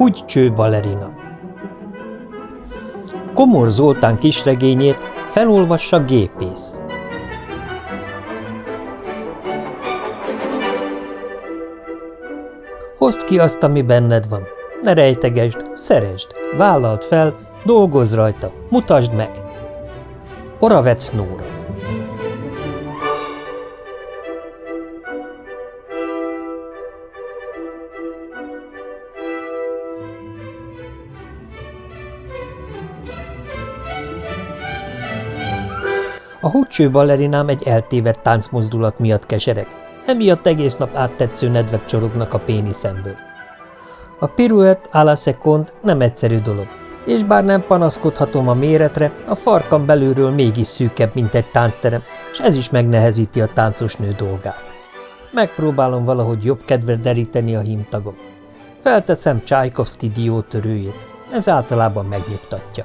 Úgy cső balerina Komor Zoltán kisregényét felolvassa gépész. Hozd ki azt, ami benned van. Ne rejtegesd, szeresd, vállalt fel, dolgozz rajta, mutasd meg. Oravec Nóra A húcső ballerinám egy eltévedt táncmozdulat miatt kesereg, emiatt egész nap áttetsző nedvek csorognak a péniszemből. A piruett à la seconde nem egyszerű dolog, és bár nem panaszkodhatom a méretre, a farkam belülről mégis szűkebb, mint egy táncterem, és ez is megnehezíti a táncos nő dolgát. Megpróbálom valahogy jobb kedve deríteni a hímtagom. Felteszem Csajkovszki diótörőjét, ez általában megnyugtatja.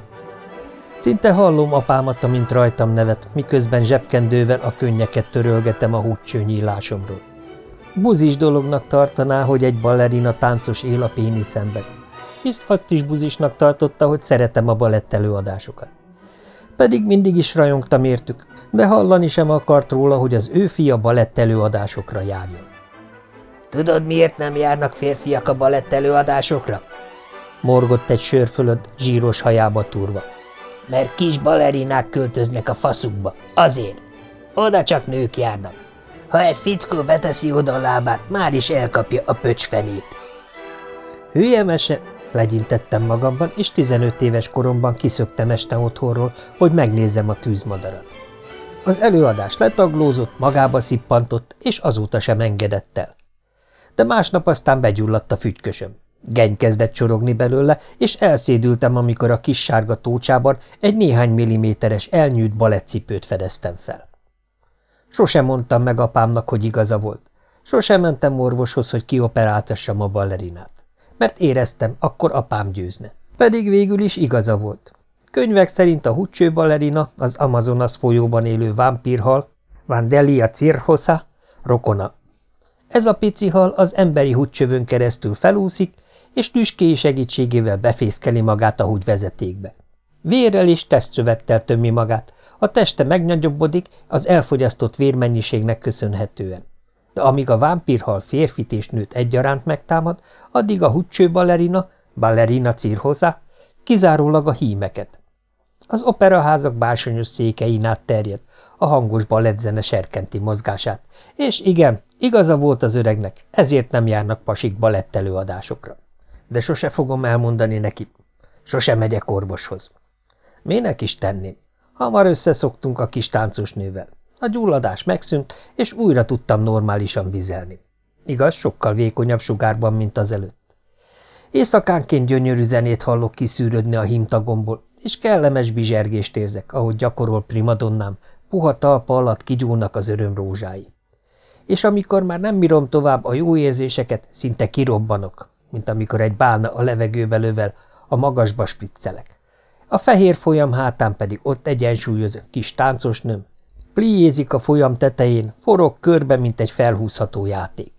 Szinte hallom apámat, amint rajtam nevet, miközben zsebkendővel a könnyeket törölgetem a húcső nyílásomról. Buzis dolognak tartaná, hogy egy ballerina táncos él a péniszemben. Hisz azt is buzisnak tartotta, hogy szeretem a balett előadásokat. Pedig mindig is rajongtam értük, de hallani sem akart róla, hogy az ő fia balett előadásokra járjon. – Tudod, miért nem járnak férfiak a balett előadásokra? – morgott egy sör fölött, zsíros hajába turva mert kis balerinák költöznek a faszukba. Azért. Oda csak nők járnak. Ha egy fickó beteszi oda a lábát, már is elkapja a pöcsfenét. Hülye mese, legyintettem magamban, és 15 éves koromban kiszöktem este otthonról, hogy megnézzem a tűzmadarat. Az előadás letaglózott, magába szippantott, és azóta sem engedett el. De másnap aztán begyulladt a fügykösöm. Geny kezdett csorogni belőle, és elszédültem, amikor a kis sárga tócsában egy néhány milliméteres elnyűjt balettcipőt fedeztem fel. Sosem mondtam meg apámnak, hogy igaza volt. Sosem mentem orvoshoz, hogy kioperáltassam a ballerinát. Mert éreztem, akkor apám győzne. Pedig végül is igaza volt. Könyvek szerint a húcső ballerina, az Amazonas folyóban élő vámpírhal, Vandelia cirhosa, rokona. Ez a pici hal az emberi húcsövön keresztül felúszik, és tüskéi segítségével befészkeli magát a vezetékbe. Vérrel és testszövettel tömmi magát, a teste megnagyobbodik az elfogyasztott vérmennyiségnek köszönhetően. De amíg a vámpírhal férfit és nőt egyaránt megtámad, addig a húcső ballerina, ballerina cirhoza, kizárólag a hímeket. Az operaházak bársonyos székein át terjed, a hangos balettzene serkenti mozgását, és igen, igaza volt az öregnek, ezért nem járnak pasik balettelőadásokra de sose fogom elmondani neki. Sose megyek orvoshoz. Minek is tenném? Hamar összeszoktunk a kis táncos nővel. A gyulladás megszűnt, és újra tudtam normálisan vizelni. Igaz, sokkal vékonyabb sugárban, mint az előtt. Éjszakánként gyönyörű zenét hallok kiszűrödni a hímtagomból, és kellemes bizsergést érzek, ahogy gyakorol primadonnám, puha talpa alatt kigyúlnak az öröm rózsái. És amikor már nem bírom tovább a jó érzéseket, szinte kirobbanok, mint amikor egy bálna a levegőbe lövel, a magasba spriccelek. A fehér folyam hátán pedig ott egyensúlyoz kis táncos nőm. Pliézik a folyam tetején, forog körbe, mint egy felhúzható játék.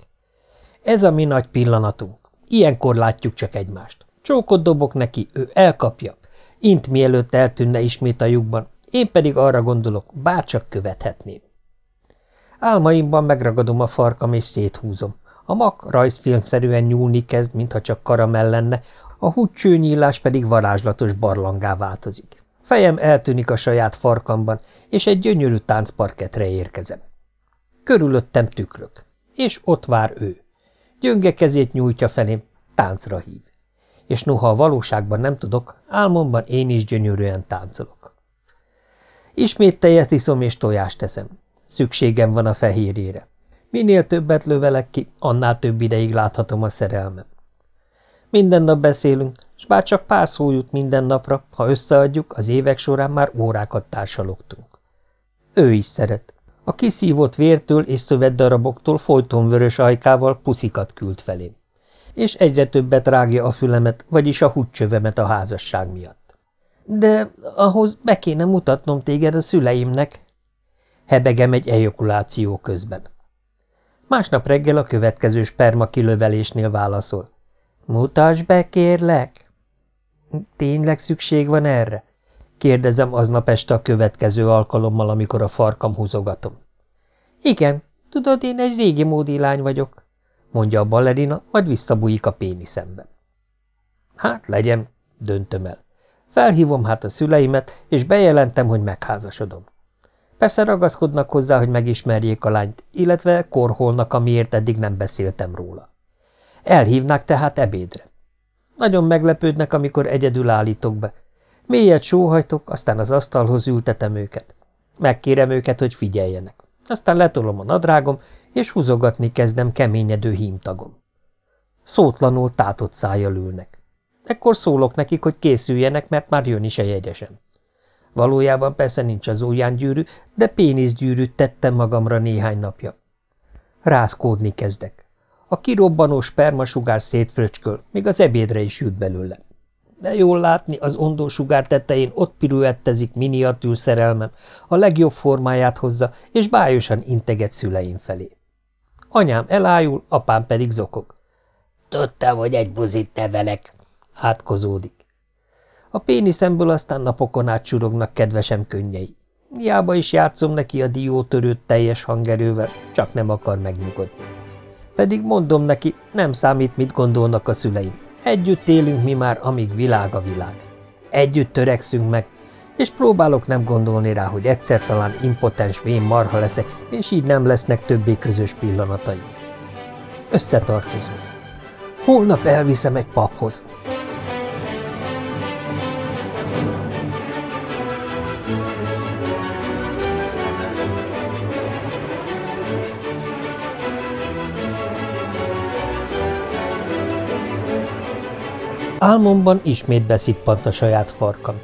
Ez a mi nagy pillanatunk. Ilyenkor látjuk csak egymást. Csókot dobok neki, ő elkapja. Int mielőtt eltűnne ismét a lyukban, én pedig arra gondolok, bárcsak követhetném. Álmaimban megragadom a farkam és széthúzom. A mak rajzfilmszerűen nyúlni kezd, mintha csak karamell lenne, a húcsőnyílás pedig varázslatos barlangá változik. Fejem eltűnik a saját farkamban, és egy gyönyörű táncparketre érkezem. Körülöttem tükrök, és ott vár ő. Gyönge kezét nyújtja felém, táncra hív. És noha a valóságban nem tudok, álmomban én is gyönyörűen táncolok. Ismét tejet iszom és tojást teszem. Szükségem van a fehérjére. Minél többet lövelek ki, annál több ideig láthatom a szerelmem. Minden nap beszélünk, s bár csak pár szó jut minden napra, ha összeadjuk, az évek során már órákat társalogtunk. Ő is szeret. A kiszívott vértől és szövetdaraboktól folyton vörös ajkával puszikat küld felém. És egyre többet rágja a fülemet, vagyis a húgycsövemet a házasság miatt. De ahhoz be kéne mutatnom téged a szüleimnek. Hebegem egy ejakuláció közben. Másnap reggel a következő sperma kilövelésnél válaszol. Mutasd be, kérlek! Tényleg szükség van erre? Kérdezem aznap este a következő alkalommal, amikor a farkam húzogatom. Igen, tudod, én egy régi módi lány vagyok, mondja a ballerina, majd visszabújik a péniszembe. Hát legyen, döntöm el. Felhívom hát a szüleimet, és bejelentem, hogy megházasodom. Persze ragaszkodnak hozzá, hogy megismerjék a lányt, illetve korholnak, amiért eddig nem beszéltem róla. Elhívnák tehát ebédre. Nagyon meglepődnek, amikor egyedül állítok be. Mélyet sóhajtok, aztán az asztalhoz ültetem őket. Megkérem őket, hogy figyeljenek. Aztán letolom a nadrágom, és húzogatni kezdem keményedő hímtagom. Szótlanul tátott szájjal ülnek. Ekkor szólok nekik, hogy készüljenek, mert már jön is a jegyesem. Valójában persze nincs az gyűrű, de péniszgyűrűt tettem magamra néhány napja. Rászkódni kezdek. A kirobbanó spermasugár szétfröcsköl, még az ebédre is jut belőle. De jól látni, az ondósugár tetején ott piruettezik miniatűr szerelmem, a legjobb formáját hozza, és bájosan integet szüleim felé. Anyám elájul, apám pedig zokog. Tudtam, hogy egy buzit nevelek. Átkozódik. A péniszemből aztán napokon át csurognak kedvesem könnyei. Hiába is játszom neki a diótörőt teljes hangerővel, csak nem akar megnyugodni. Pedig mondom neki, nem számít, mit gondolnak a szüleim. Együtt élünk mi már, amíg világ a világ. Együtt törekszünk meg, és próbálok nem gondolni rá, hogy egyszer talán impotens vén marha leszek, és így nem lesznek többé közös pillanatai. Összetartozó. Holnap elviszem egy paphoz. Álmomban ismét beszippant a saját farkam.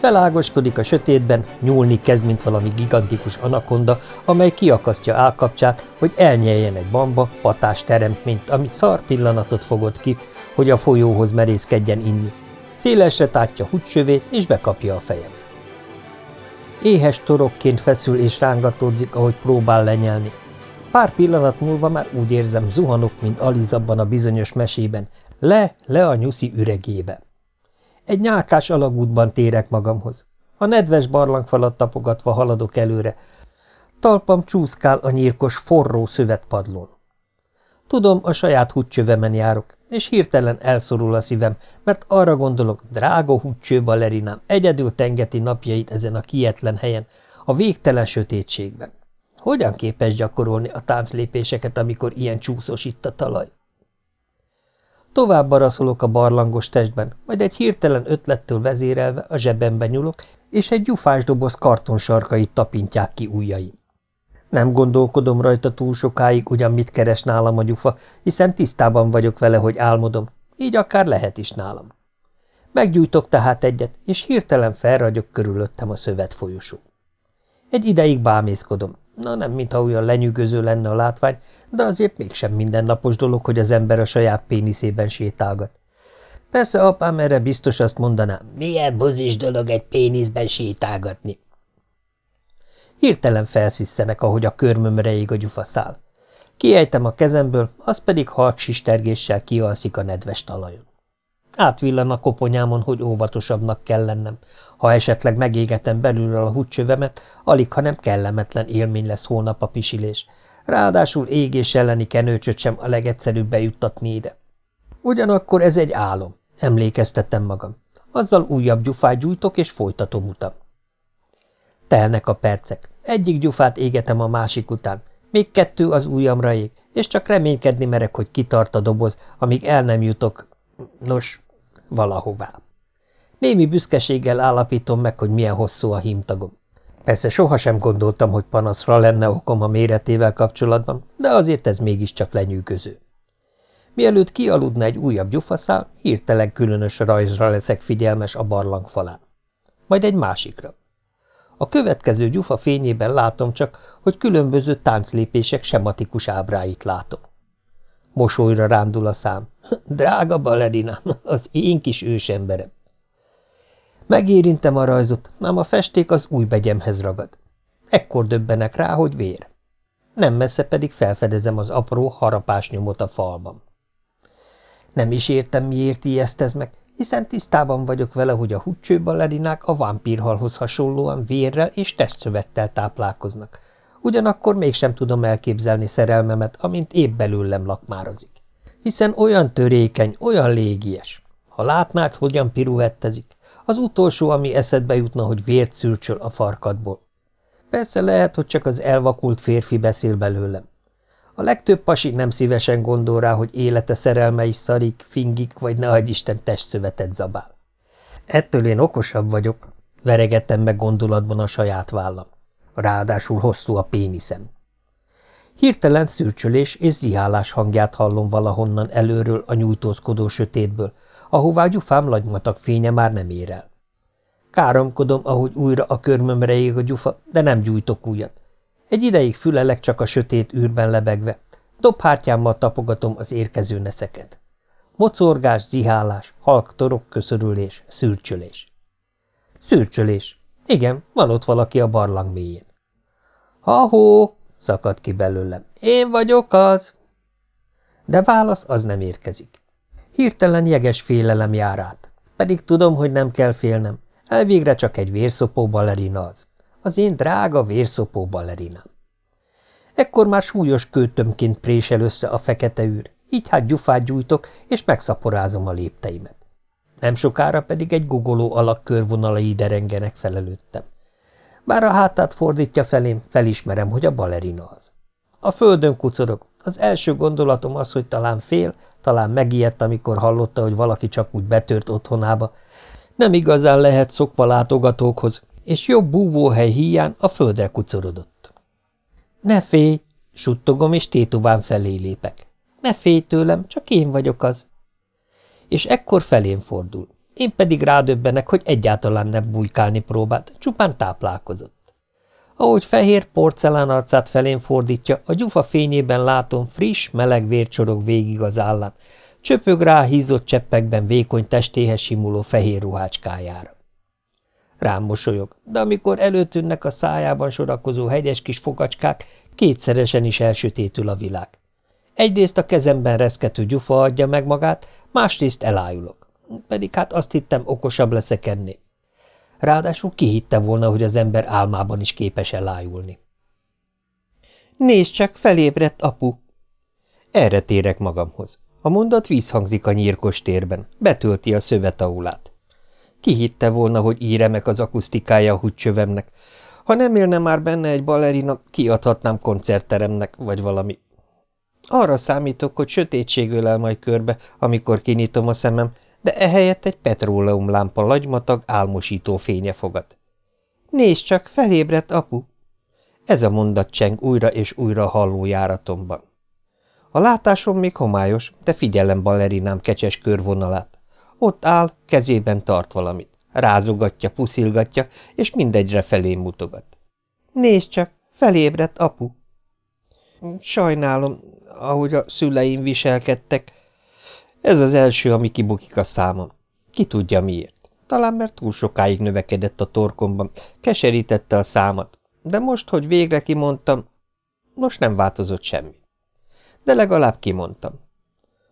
Felágoskodik a sötétben, nyúlni kezd, mint valami gigantikus anakonda, amely kiakasztja állkapcsát, hogy elnyeljen egy bamba, patás teremtményt, ami szar pillanatot fogott ki, hogy a folyóhoz merészkedjen inni. Szélesre tátja húcsövét, és bekapja a fejem. Éhes torokként feszül és rángatódzik, ahogy próbál lenyelni. Pár pillanat múlva már úgy érzem, zuhanok, mint Alizabban a bizonyos mesében, le, le a nyuszi üregébe. Egy nyálkás alagútban térek magamhoz. A nedves barlangfalat tapogatva haladok előre. Talpam csúszkál a nyírkos, forró szövetpadlón. Tudom, a saját húgycsövemen járok, és hirtelen elszorul a szívem, mert arra gondolok, drága húgycső balerinám egyedül tengeti napjait ezen a kietlen helyen, a végtelen sötétségben. Hogyan képes gyakorolni a tánclépéseket, amikor ilyen csúszós itt a talaj? Tovább baraszolok a barlangos testben, majd egy hirtelen ötlettől vezérelve a zsebembe nyúlok, és egy gyufás doboz kartonsarkait tapintják ki ujjaim. Nem gondolkodom rajta túl sokáig, ugyan mit keres nálam a gyufa, hiszen tisztában vagyok vele, hogy álmodom, így akár lehet is nálam. Meggyújtok tehát egyet, és hirtelen felragyok körülöttem a szövet folyosó. Egy ideig bámészkodom, Na nem, mintha olyan lenyűgöző lenne a látvány, de azért mégsem mindennapos dolog, hogy az ember a saját péniszében sétálgat. Persze apám erre biztos azt mondaná, milyen buzis dolog egy péniszben sétálgatni. Hirtelen felszisszenek, ahogy a körmömre ég a gyufaszál. Kiejtem a kezemből, az pedig halksistergéssel kialszik a nedves talajon. Átvillan a koponyámon, hogy óvatosabbnak kell lennem. Ha esetleg megégetem belülről a húcsövemet, alig, ha nem kellemetlen élmény lesz holnap a pisilés. Ráadásul égés elleni kenőcsöt sem a legegyszerűbb bejuttatni ide. Ugyanakkor ez egy álom, emlékeztettem magam. Azzal újabb gyufát gyújtok, és folytatom utam. Telnek a percek. Egyik gyufát égetem a másik után. Még kettő az ujjamra ég, és csak reménykedni merek, hogy kitart a doboz, amíg el nem jutok. Nos, valahová. Némi büszkeséggel állapítom meg, hogy milyen hosszú a hímtagom. Persze sohasem gondoltam, hogy panaszra lenne okom a méretével kapcsolatban, de azért ez mégiscsak lenyűgöző. Mielőtt kialudna egy újabb gyufaszál, hirtelen különös rajzra leszek figyelmes a barlang falán. Majd egy másikra. A következő gyufa fényében látom csak, hogy különböző tánclépések sematikus ábráit látom. Mosolyra rándul a szám. Drága balerina, az én kis ősemberem. Megérintem a rajzot, ám a festék az új begyemhez ragad. Ekkor döbbenek rá, hogy vér. Nem messze pedig felfedezem az apró harapás nyomot a falban. Nem is értem, miért ijesztez meg, hiszen tisztában vagyok vele, hogy a húcső balerinák a vámpírhalhoz hasonlóan vérrel és testszövettel táplálkoznak. Ugyanakkor mégsem tudom elképzelni szerelmemet, amint épp belőlem lakmározik. Hiszen olyan törékeny, olyan légies. Ha látnád, hogyan piruettezik, az utolsó, ami eszedbe jutna, hogy vért szürcsöl a farkadból. Persze lehet, hogy csak az elvakult férfi beszél belőlem. A legtöbb pasi nem szívesen gondol rá, hogy élete szerelme is szarik, fingik, vagy ne Isten testszövetet zabál. Ettől én okosabb vagyok, veregettem meg gondolatban a saját vállam. Ráadásul hosszú a péniszem. Hirtelen szürcsölés és zihálás hangját hallom valahonnan előről a nyújtózkodó sötétből, ahová gyufám lagymatag fénye már nem ér el. Káromkodom, ahogy újra a körmömre ég a gyufa, de nem gyújtok újat. Egy ideig fülelek csak a sötét űrben lebegve, dobhártyámmal tapogatom az érkező neceket. Mocorgás, zihálás, halk torok köszörülés, szürcsölés. Szürcsölés. Igen, van ott valaki a barlang mélyén. Ha-hó, szakad ki belőlem. Én vagyok az. De válasz az nem érkezik. Hirtelen jeges félelem jár át. Pedig tudom, hogy nem kell félnem. Elvégre csak egy vérszopó balerina az. Az én drága vérszopó balerinám. Ekkor már súlyos kőtömként présel össze a fekete űr, így hát gyufát gyújtok, és megszaporázom a lépteimet. Nem sokára pedig egy gugoló alak körvonalai derengenek felelőttem. Bár a hátát fordítja felém, felismerem, hogy a balerina az. A földön kucorog. Az első gondolatom az, hogy talán fél, talán megijedt, amikor hallotta, hogy valaki csak úgy betört otthonába. Nem igazán lehet szokva látogatókhoz, és jobb búvóhely híján a földre kucorodott. Ne félj, suttogom, és tétován felé lépek. Ne félj tőlem, csak én vagyok az. És ekkor felén fordul. Én pedig rádöbbenek, hogy egyáltalán nem bujkálni próbált, csupán táplálkozott. Ahogy fehér porcelán arcát felén fordítja, a gyufa fényében látom friss, meleg vércsorog végig az állán, csöpög rá hízott cseppekben vékony testéhez simuló fehér ruhácskájára. Rám mosolyog, de amikor előtűnnek a szájában sorakozó hegyes kis fogacskák, kétszeresen is elsötétül a világ. Egyrészt a kezemben reszkető gyufa adja meg magát, másrészt elájulok. Pedig hát azt hittem, okosabb leszek ennél. Ráadásul ki hitte volna, hogy az ember álmában is képes elájulni. Nézd csak, felébredt apu! Erre térek magamhoz. A mondat vízhangzik a nyírkos térben, betölti a szövetaulát. Ki hitte volna, hogy így íremek az akusztikája a húgycsövemnek? Ha nem élne már benne egy balerina, kiadhatnám koncertteremnek, vagy valami. Arra számítok, hogy sötétség ölel majd körbe, amikor kinyitom a szemem, de ehelyett egy petróleumlámpa lagymatag álmosító fénye fogat. Nézd csak, felébredt apu! Ez a mondat cseng újra és újra hallójáratomban. A látásom még homályos, de figyelem balerinám kecses körvonalát. Ott áll, kezében tart valamit. Rázogatja, puszilgatja, és mindegyre felém mutogat. Nézd csak, felébredt apu. Sajnálom, ahogy a szüleim viselkedtek. Ez az első, ami kibukik a számom. Ki tudja miért. Talán mert túl sokáig növekedett a torkomban, keserítette a számat. De most, hogy végre kimondtam, most nem változott semmi. De legalább kimondtam.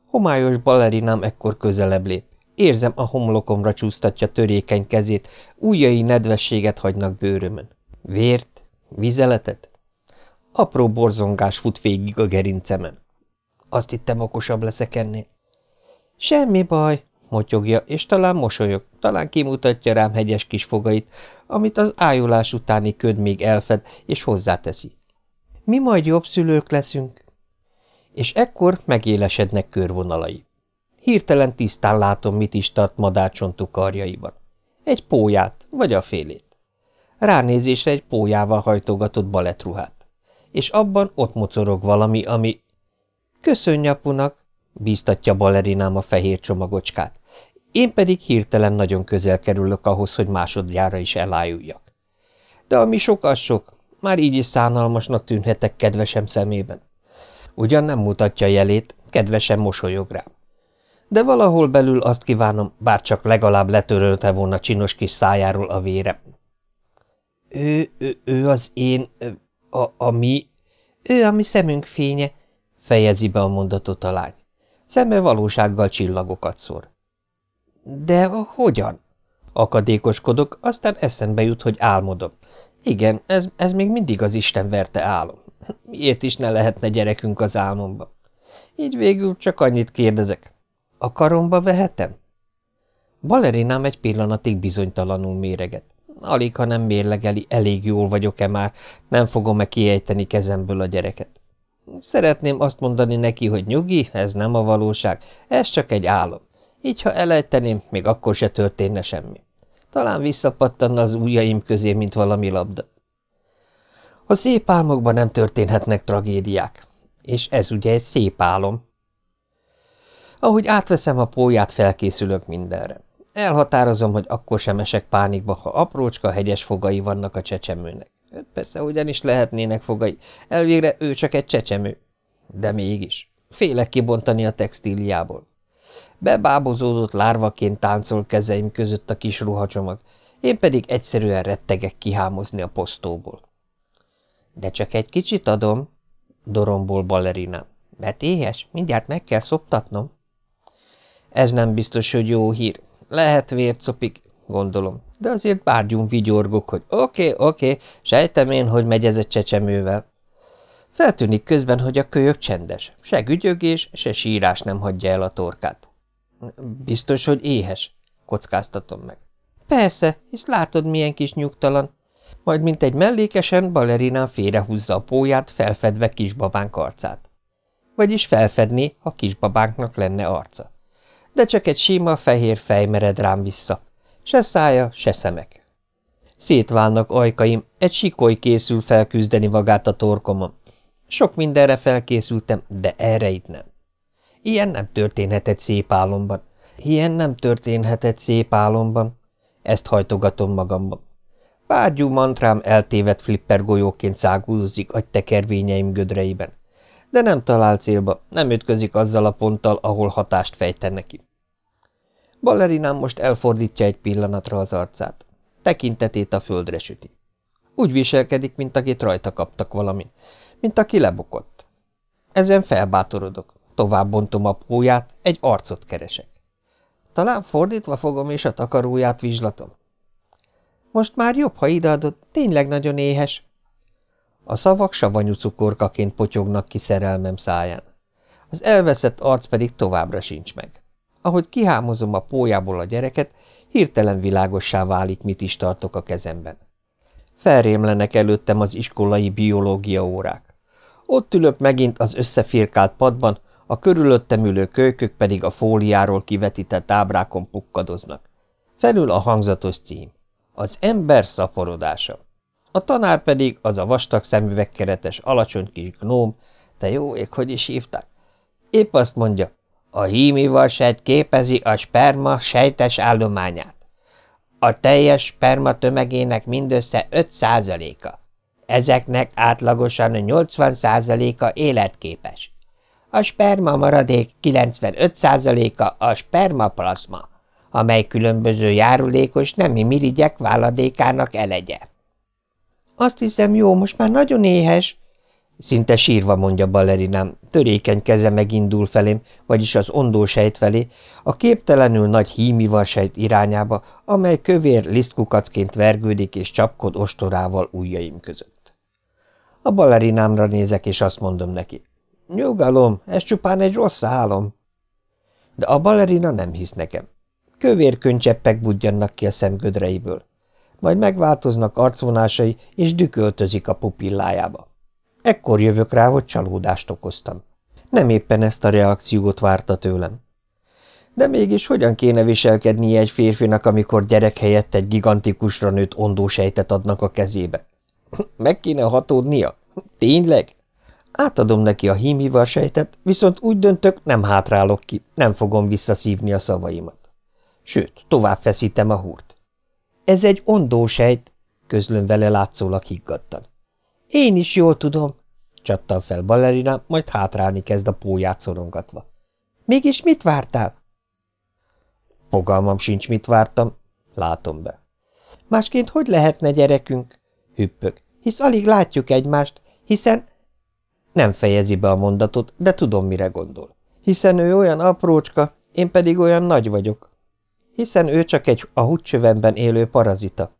Homályos balerinám ekkor közelebb lép. Érzem, a homlokomra csúsztatja törékeny kezét, ujjai nedvességet hagynak bőrömön. Vért? Vizeletet? Apró borzongás fut végig a gerincemen. Azt hittem, okosabb leszek ennél. Semmi baj, motyogja, és talán mosolyog, talán kimutatja rám hegyes kis fogait, amit az ájulás utáni köd még elfed, és hozzáteszi. Mi majd jobb szülők leszünk. És ekkor megélesednek körvonalai. Hirtelen tisztán látom, mit is tart madárcsontú karjaiban. Egy póját, vagy a félét. Ránézésre egy pójával hajtogatott balettruhát. És abban ott mocorog valami, ami... Köszönj apunak, bíztatja balerinám a fehér csomagocskát. Én pedig hirtelen nagyon közel kerülök ahhoz, hogy másodjára is elájuljak. De ami sok, az sok. Már így is szánalmasnak tűnhetek kedvesem szemében. Ugyan nem mutatja jelét, kedvesen mosolyog rám. De valahol belül azt kívánom, bár csak legalább letörölte volna csinos kis szájáról a vére. Ő, ő, ő az én, a, a mi, ő a mi szemünk fénye, fejezi be a mondatot a lány. Szeme valósággal csillagokat szor. De hogyan? Akadékoskodok, aztán eszembe jut, hogy álmodom. Igen, ez, ez még mindig az Isten verte álom. Miért is ne lehetne gyerekünk az álmomba? Így végül csak annyit kérdezek. A karomba vehetem? Balerinám egy pillanatig bizonytalanul méreget. Alig, ha nem mérlegeli, elég jól vagyok-e már, nem fogom-e kiejteni kezemből a gyereket. Szeretném azt mondani neki, hogy nyugi, ez nem a valóság, ez csak egy álom. Így, ha elejteném, még akkor se történne semmi. Talán visszapattanna az ujjaim közé, mint valami labda. A szép álmokban nem történhetnek tragédiák, és ez ugye egy szép álom. Ahogy átveszem a póját, felkészülök mindenre. Elhatározom, hogy akkor sem esek pánikba, ha aprócska, hegyes fogai vannak a csecsemőnek. Persze, ugyanis lehetnének fogai, elvégre ő csak egy csecsemő. De mégis, félek kibontani a textíliából. Bebábozódott lárvaként táncol kezeim között a kis ruhacsomag, én pedig egyszerűen rettegek kihámozni a posztóból. De csak egy kicsit adom, dorombol balerinám. Mert éhes, mindjárt meg kell szoptatnom. Ez nem biztos, hogy jó hír. Lehet vércopik, gondolom, de azért bárgyunk vigyorgok, hogy oké, oké, okay, sejtem én, hogy megy ez egy csecsemővel. Feltűnik közben, hogy a kölyök csendes, se gügyögés, se sírás nem hagyja el a torkát. Biztos, hogy éhes, kockáztatom meg. Persze, hisz látod, milyen kis nyugtalan. Majd mint egy mellékesen balerinán félrehúzza a póját, felfedve kisbabánk arcát. Vagyis felfedné, ha kisbabánknak lenne arca. De csak egy sima, fehér fej mered rám vissza. Se szája, se szemek. Szétválnak ajkaim, egy sikoly készül felküzdeni magát a torkomon. Sok mindenre felkészültem, de erre itt nem. Ilyen nem történhetett szép álomban. Ilyen nem történhetett szép álomban. Ezt hajtogatom magamban. Párgyú mantrám eltévedt flipper golyóként szágulózik agytekervényeim gödreiben. De nem talál célba, nem ütközik azzal a ponttal, ahol hatást fejten neki. Balerinám most elfordítja egy pillanatra az arcát. Tekintetét a földre süti. Úgy viselkedik, mint akit rajta kaptak valami, mint aki lebukott. Ezen felbátorodok. Tovább bontom a póját, egy arcot keresek. Talán fordítva fogom, és a takaróját vizslatom. Most már jobb, ha ideadod, tényleg nagyon éhes. A szavak savanyú cukorkaként potyognak ki szerelmem száján. Az elveszett arc pedig továbbra sincs meg. Ahogy kihámozom a pójából a gyereket, hirtelen világossá válik, mit is tartok a kezemben. Felrémlenek előttem az iskolai biológia órák. Ott ülök megint az összefirkált padban, a körülöttem ülő kölykök pedig a fóliáról kivetített ábrákon pukkadoznak. Felül a hangzatos cím. Az ember szaporodása. A tanár pedig az a vastag szemüvegkeretes, alacsony kis gnóm, te jó ég, hogy is hívták? Épp azt mondja, a hímival sejt képezi a sperma sejtes állományát. A teljes sperma tömegének mindössze 5 százaléka. Ezeknek átlagosan 80 százaléka életképes. A sperma maradék 95%-a a spermaplazma, amely különböző járulékos nemi mirigyek váladékának elegye. Azt hiszem, jó, most már nagyon éhes, szinte sírva mondja ballerinám, törékeny keze megindul felém, vagyis az ondósejt felé, a képtelenül nagy hímivarsejt irányába, amely kövér lisztkukacként vergődik és csapkod ostorával ujjaim között. A ballerinámra nézek, és azt mondom neki. Nyugalom, ez csupán egy rossz álom. De a balerina nem hisz nekem. Kövér könycseppek budjannak ki a szemgödreiből. Majd megváltoznak arcvonásai, és düköltözik a pupillájába. Ekkor jövök rá, hogy csalódást okoztam. Nem éppen ezt a reakciót várta tőlem. De mégis hogyan kéne viselkednie egy férfinak, amikor gyerek helyett egy gigantikusra nőtt ondósejtet adnak a kezébe? Meg kéne hatódnia? Tényleg? Átadom neki a hímival sejtet, viszont úgy döntök, nem hátrálok ki, nem fogom visszaszívni a szavaimat. Sőt, tovább feszítem a húrt. Ez egy ondósejt, közlöm vele látszólag higgadtan. Én is jól tudom, csattan fel balerina, majd hátrálni kezd a póját szorongatva. Mégis mit vártál? Fogalmam sincs, mit vártam, látom be. Másként hogy lehetne gyerekünk? Hüppög, hisz alig látjuk egymást, hiszen... Nem fejezi be a mondatot, de tudom, mire gondol. Hiszen ő olyan aprócska, én pedig olyan nagy vagyok. Hiszen ő csak egy a húcsövemben élő parazita.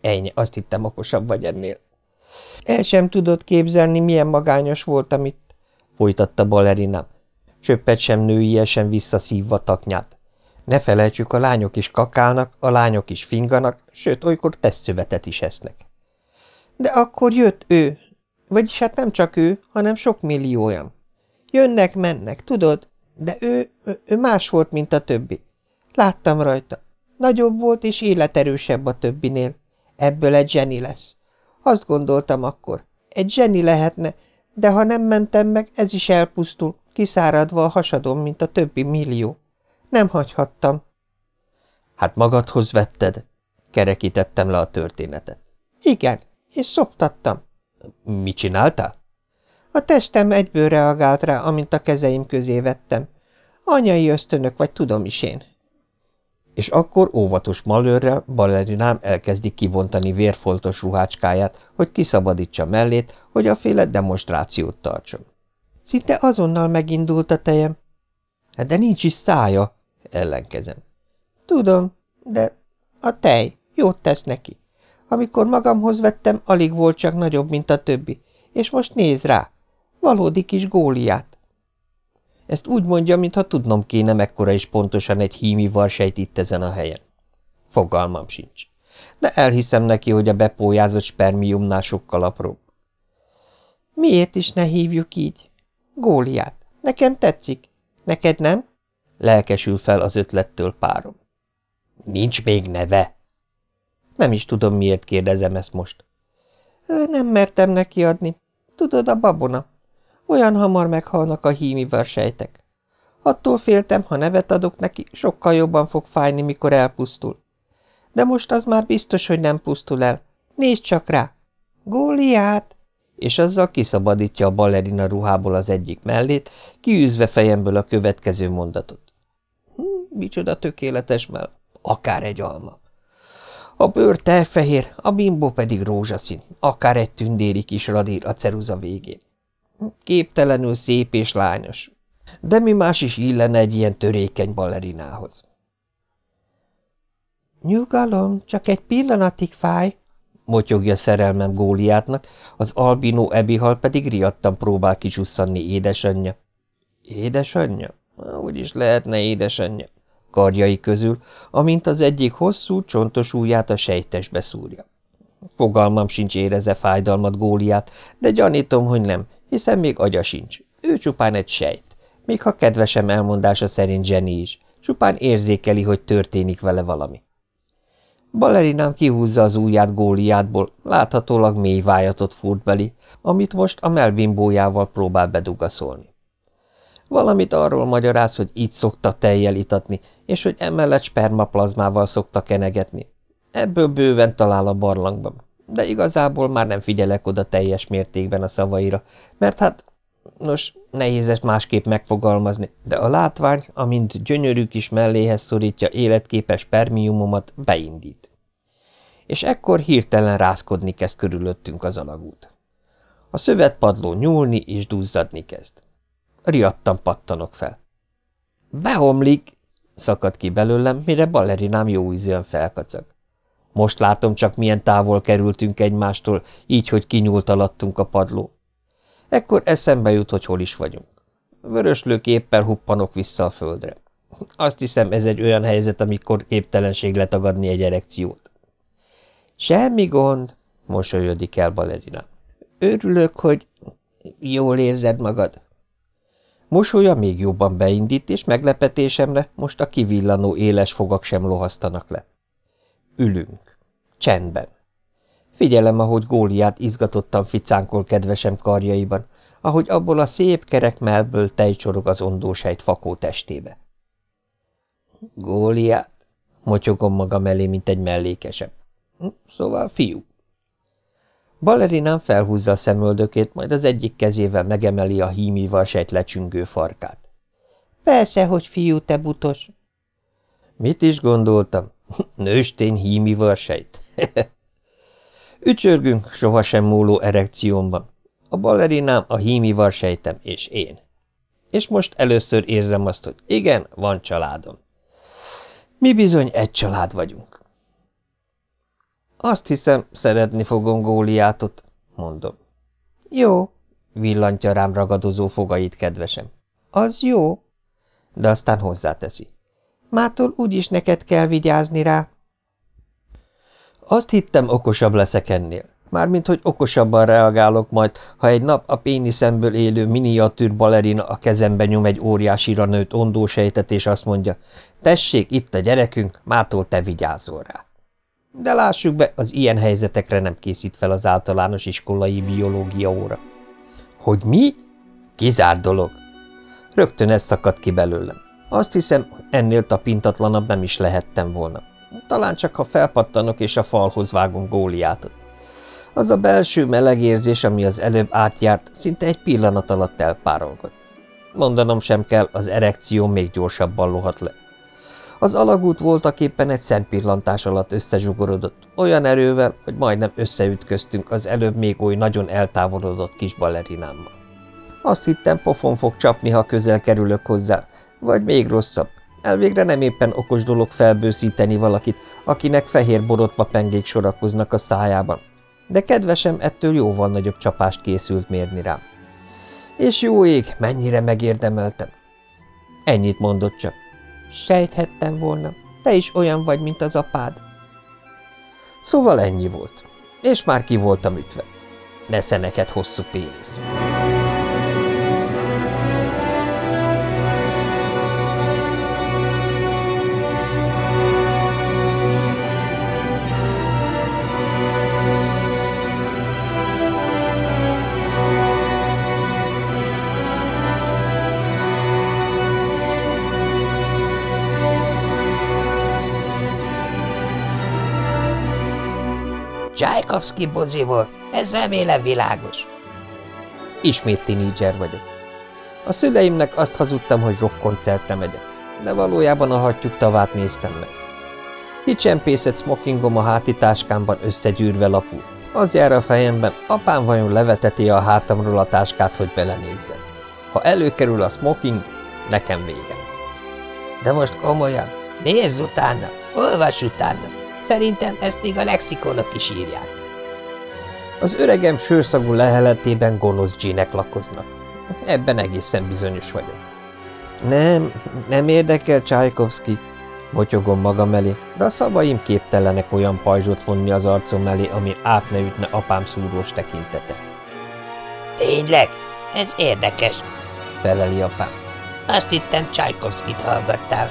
Ennyi, azt hittem okosabb vagy ennél. El sem tudod képzelni, milyen magányos voltam itt, folytatta balerinám, csöppet sem nőiesen visszaszívva taknyát. Ne felejtsük, a lányok is kakálnak, a lányok is finganak, sőt, olykor tesztszövetet is esznek. De akkor jött ő, vagyis hát nem csak ő, hanem sok millió. Jönnek, mennek, tudod, de ő, ő más volt, mint a többi. Láttam rajta. Nagyobb volt és életerősebb a többinél. Ebből egy zseni lesz. Azt gondoltam akkor. Egy zseni lehetne, de ha nem mentem meg, ez is elpusztul, kiszáradva a hasadom, mint a többi millió. Nem hagyhattam. Hát magadhoz vetted? Kerekítettem le a történetet. Igen, és szoptattam. Mit csináltál? A testem egyből reagált rá, amint a kezeim közé vettem. Anyai ösztönök, vagy tudom is én. És akkor óvatos malőrrel balerinám elkezdi kivontani vérfoltos ruhácskáját, hogy kiszabadítsa mellét, hogy a féle demonstrációt tartson. Szinte azonnal megindult a tejem. Hát de nincs is szája, ellenkezem. Tudom, de a tej jót tesz neki. Amikor magamhoz vettem, alig volt csak nagyobb, mint a többi, és most néz rá, valódi kis góliát. Ezt úgy mondja, mintha tudnom kéne, mekkora is pontosan egy hími varsejt itt ezen a helyen. Fogalmam sincs. De elhiszem neki, hogy a bepójázott spermiumnál sokkal apróbb. Miért is ne hívjuk így? Góliát. Nekem tetszik. Neked nem? Lelkesül fel az ötlettől párom. Nincs még neve. Nem is tudom, miért kérdezem ezt most. Nem mertem neki adni. Tudod, a babona. Olyan hamar meghalnak a hímivel sejtek. Attól féltem, ha nevet adok neki, sokkal jobban fog fájni, mikor elpusztul. De most az már biztos, hogy nem pusztul el. Nézd csak rá! Góliát! És azzal kiszabadítja a balerina ruhából az egyik mellét, kiűzve fejemből a következő mondatot. Hm, micsoda tökéletes mell, akár egy alma. A bőr terfehér, a bimbó pedig rózsaszín, akár egy tündéri kis radír a ceruza végén. Képtelenül szép és lányos. De mi más is illene egy ilyen törékeny balerinához? Nyugalom, csak egy pillanatig fáj, motyogja szerelmem Góliátnak, az albinó ebihal pedig riadtan próbál kicsusszanni édesanyja. Édesanyja? Úgy is lehetne édesanyja. Karjai közül, amint az egyik hosszú, csontos ujját a sejtesbe szúrja. Fogalmam sincs éreze fájdalmat Góliát, de gyanítom, hogy nem, hiszen még agya sincs. Ő csupán egy sejt, még ha kedvesem elmondása szerint Jenny is, csupán érzékeli, hogy történik vele valami. Balerinám kihúzza az ujját góliátból, láthatólag mély vájatot furt beli, amit most a melbimbójával próbál bedugaszolni. Valamit arról magyaráz, hogy így szokta tejjel itatni, és hogy emellett spermaplazmával szokta kenegetni. Ebből bőven talál a barlangban de igazából már nem figyelek oda teljes mértékben a szavaira, mert hát, nos, nehéz ezt másképp megfogalmazni, de a látvány, amint gyönyörű kis melléhez szorítja életképes permiumomat, beindít. És ekkor hirtelen rázkodni kezd körülöttünk az alagút. A szövetpadló nyúlni és duzzadni kezd. Riadtan pattanok fel. Behomlik! szakad ki belőlem, mire balerinám jó ízűen felkacag. Most látom csak, milyen távol kerültünk egymástól, így, hogy kinyúlt alattunk a padló. Ekkor eszembe jut, hogy hol is vagyunk. Vöröslők éppen huppanok vissza a földre. Azt hiszem, ez egy olyan helyzet, amikor képtelenség letagadni egy erekciót. Semmi gond, mosolyodik el Balerina. Örülök, hogy jól érzed magad. Mosolya még jobban beindít, és meglepetésemre most a kivillanó éles fogak sem lohasztanak le. Ülünk. Csendben. Figyelem, ahogy Góliát izgatottan ficánkol kedvesem karjaiban, ahogy abból a szép kerek mellből tejcsorog az ondósejt fakó testébe. Góliát, motyogom maga mellé, mint egy mellékesem. Hm, szóval fiú. Balerinám felhúzza a szemöldökét, majd az egyik kezével megemeli a hímival sejt lecsüngő farkát. Persze, hogy fiú, te butos. Mit is gondoltam? Nőstény hímival sejt. Ücsörgünk sohasem múló erekciómban. A balerinám, a hímival sejtem, és én. És most először érzem azt, hogy igen, van családom. Mi bizony egy család vagyunk. Azt hiszem, szeretni fogom Góliátot, mondom. Jó, villantja rám ragadozó fogait kedvesem. Az jó, de aztán hozzáteszi. Mától úgyis neked kell vigyázni rá. Azt hittem, okosabb leszek ennél. Mármint, hogy okosabban reagálok majd, ha egy nap a péniszemből élő miniatűr balerina a kezembe nyom egy óriásira nőtt ondósejtet, és azt mondja, tessék, itt a gyerekünk, mától te vigyázol rá. De lássuk be, az ilyen helyzetekre nem készít fel az általános iskolai biológia óra. Hogy mi? Kizárt dolog. Rögtön ez szakadt ki belőlem. Azt hiszem, ennél tapintatlanabb nem is lehettem volna. Talán csak, ha felpattanok és a falhoz vágom góliátot. Az a belső melegérzés, ami az előbb átjárt, szinte egy pillanat alatt elpárolgott. Mondanom sem kell, az erekció még gyorsabban lohat le. Az alagút voltaképpen egy szempillantás alatt összezsugorodott, olyan erővel, hogy majdnem összeütköztünk az előbb még oly nagyon eltávolodott kis balerinámmal. Azt hittem, pofon fog csapni, ha közel kerülök hozzá, vagy még rosszabb, elvégre nem éppen okos dolog felbőszíteni valakit, akinek fehér borotva pengék sorakoznak a szájában, de kedvesem ettől jóval nagyobb csapást készült mérni rám. És jó ég, mennyire megérdemeltem. Ennyit mondott csak. Sejthettem volna, te is olyan vagy, mint az apád. Szóval ennyi volt, és már ki voltam ütve. Nesze neked hosszú pénisz. Csajkovszki buzi volt, ez remélem világos. Ismét tinédzser vagyok. A szüleimnek azt hazudtam, hogy rockkoncertre megyek, de valójában a hattyúk tavát néztem meg. Kicsempészett smokingom a hátitáskámban összegyűrve lapul. Az jár a fejemben, apám vajon leveteti a hátamról a táskát, hogy belenézzen. Ha előkerül a smoking, nekem végem. De most komolyan, nézz utána, olvas utána, Szerintem ezt még a lexikonok is írják. Az öregem sőszagú leheletében gonosz dzsínek lakoznak. Ebben egészen bizonyos vagyok. Nem, nem érdekel Csajkovszki, motyogom magam elé, de a szavaim képtelenek olyan pajzsot vonni az arcom elé, ami át ne ütne apám szúrós tekintete. Tényleg? Ez érdekes, feleli apám. Azt hittem Csajkovszkit hallgattál.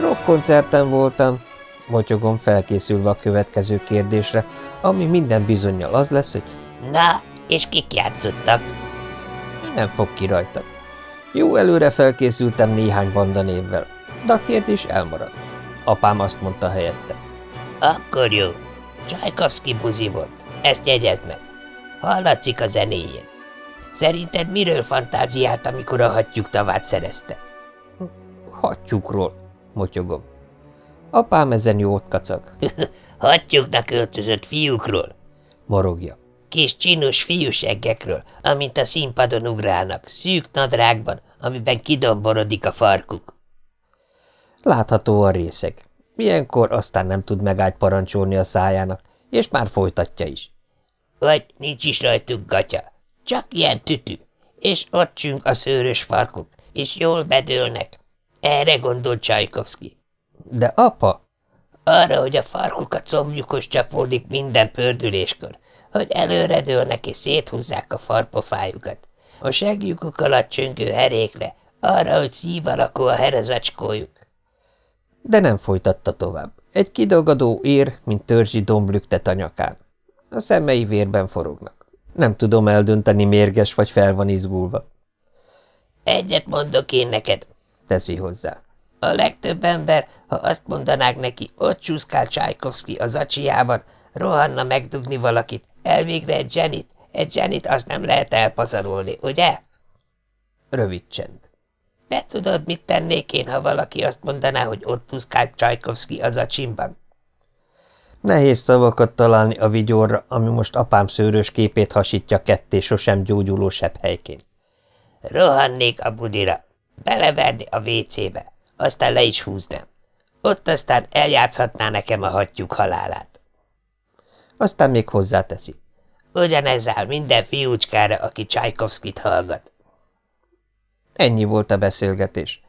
Rockkoncerten voltam, motyogom felkészülve a következő kérdésre, ami minden bizonyal az lesz, hogy Na, és kik játszottak? Nem fog ki rajta. Jó előre felkészültem néhány banda névvel, de a kérdés elmaradt. Apám azt mondta helyette. Akkor jó. Csajkovszki buzi volt. Ezt jegyezd meg. Hallatszik a zenéjén. Szerinted miről fantáziált, amikor a hattyúk tavát szerezte? Hattyúkról, motyogom. Apám ezen jót kacag. Hattyúknak öltözött fiúkról, morogja. Kis csinos fiúseggekről, amint a színpadon ugrálnak, szűk nadrágban, amiben kidomborodik a farkuk. Látható a részeg. Ilyenkor aztán nem tud megállt parancsolni a szájának, és már folytatja is. Vagy nincs is rajtuk gatya, csak ilyen tütű, és ott csünk a szőrös farkuk, és jól bedőlnek. Erre gondol Csajkovszki. De apa! Arra, hogy a farkukat combjukhoz csapódik minden pördüléskor, hogy előredőlnek és széthúzzák a farpofájukat. A segjükük alatt csöngő herékre, arra, hogy szív alakú a herezacskójuk. De nem folytatta tovább. Egy kidogadó ér, mint törzsi domb lüktet a nyakán. A szemei vérben forognak. Nem tudom eldönteni, mérges vagy fel van izgulva. Egyet mondok én neked, teszi hozzá. A legtöbb ember, ha azt mondanák neki, ott csúszkál Csajkovszki az acsiában, rohanna megdugni valakit, elvégre egy Jenit, egy Jenit azt nem lehet elpazarolni, ugye? Rövid csend. De tudod, mit tennék én, ha valaki azt mondaná, hogy ott tuszkált Csajkovszki az acsimban? Nehéz szavakat találni a vigyorra, ami most apám szőrös képét hasítja ketté sosem gyógyuló sebb helyként. Rohannék a budira, beleverni a vécébe, aztán le is húznám. Ott aztán eljátszhatná nekem a hattyúk halálát. Aztán még hozzáteszi. Ugyanez áll minden fiúcskára, aki Csajkovszkit hallgat. Ennyi volt a beszélgetés.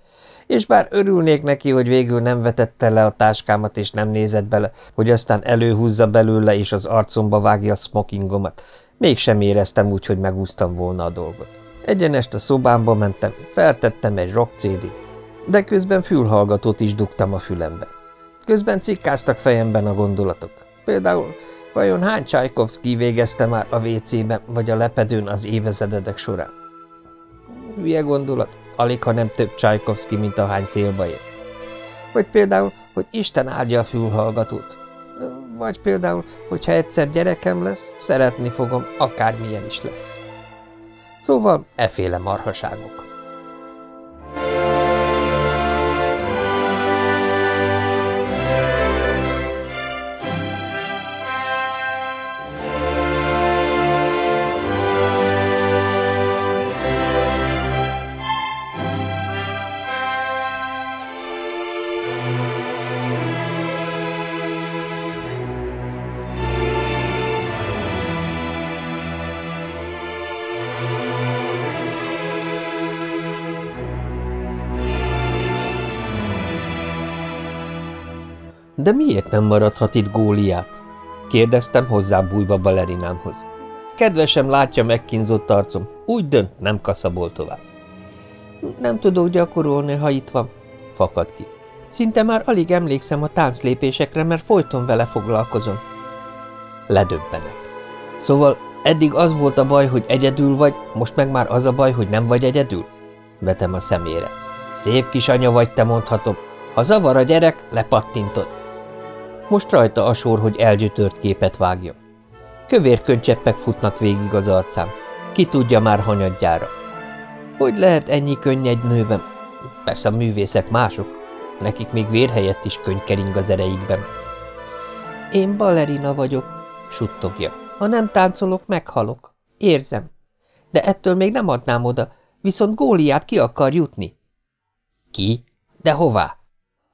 És bár örülnék neki, hogy végül nem vetette le a táskámat és nem nézett bele, hogy aztán előhúzza belőle és az arcomba vágja a smokingomat, mégsem éreztem úgy, hogy megúztam volna a dolgot. Egyenest a szobámba mentem, feltettem egy rock cd de közben fülhallgatót is dugtam a fülembe. Közben cikkáztak fejemben a gondolatok. Például, vajon hány Csajkovszki végezte már a WC-ben vagy a lepedőn az évezredek során? Hülye gondolat, alig ha nem több Csajkovszki, mint a hány célba ért. Vagy például, hogy Isten áldja a fülhallgatót. Vagy például, hogyha egyszer gyerekem lesz, szeretni fogom, akármilyen is lesz. Szóval eféle marhaságok. De miért nem maradhat itt Góliát? kérdeztem hozzá bújva balerinámhoz. Kedvesem látja megkínzott arcom, úgy dönt, nem kaszabol tovább. Nem tudok gyakorolni, ha itt van, fakad ki. Szinte már alig emlékszem a tánclépésekre, mert folyton vele foglalkozom. Ledöbbenek. Szóval eddig az volt a baj, hogy egyedül vagy, most meg már az a baj, hogy nem vagy egyedül? Vetem a szemére. Szép kis anya vagy, te mondhatom. Ha zavar a gyerek, lepattintod. Most rajta a sor, hogy elgyötört képet vágja. Kövér könycseppek futnak végig az arcám. Ki tudja már hanyadjára. Hogy lehet ennyi könny egy nőben? Persze a művészek mások. Nekik még vérhelyett is könyv kering az ereikben. Én balerina vagyok, suttogja. Ha nem táncolok, meghalok. Érzem. De ettől még nem adnám oda, viszont Góliát ki akar jutni. Ki? De hová?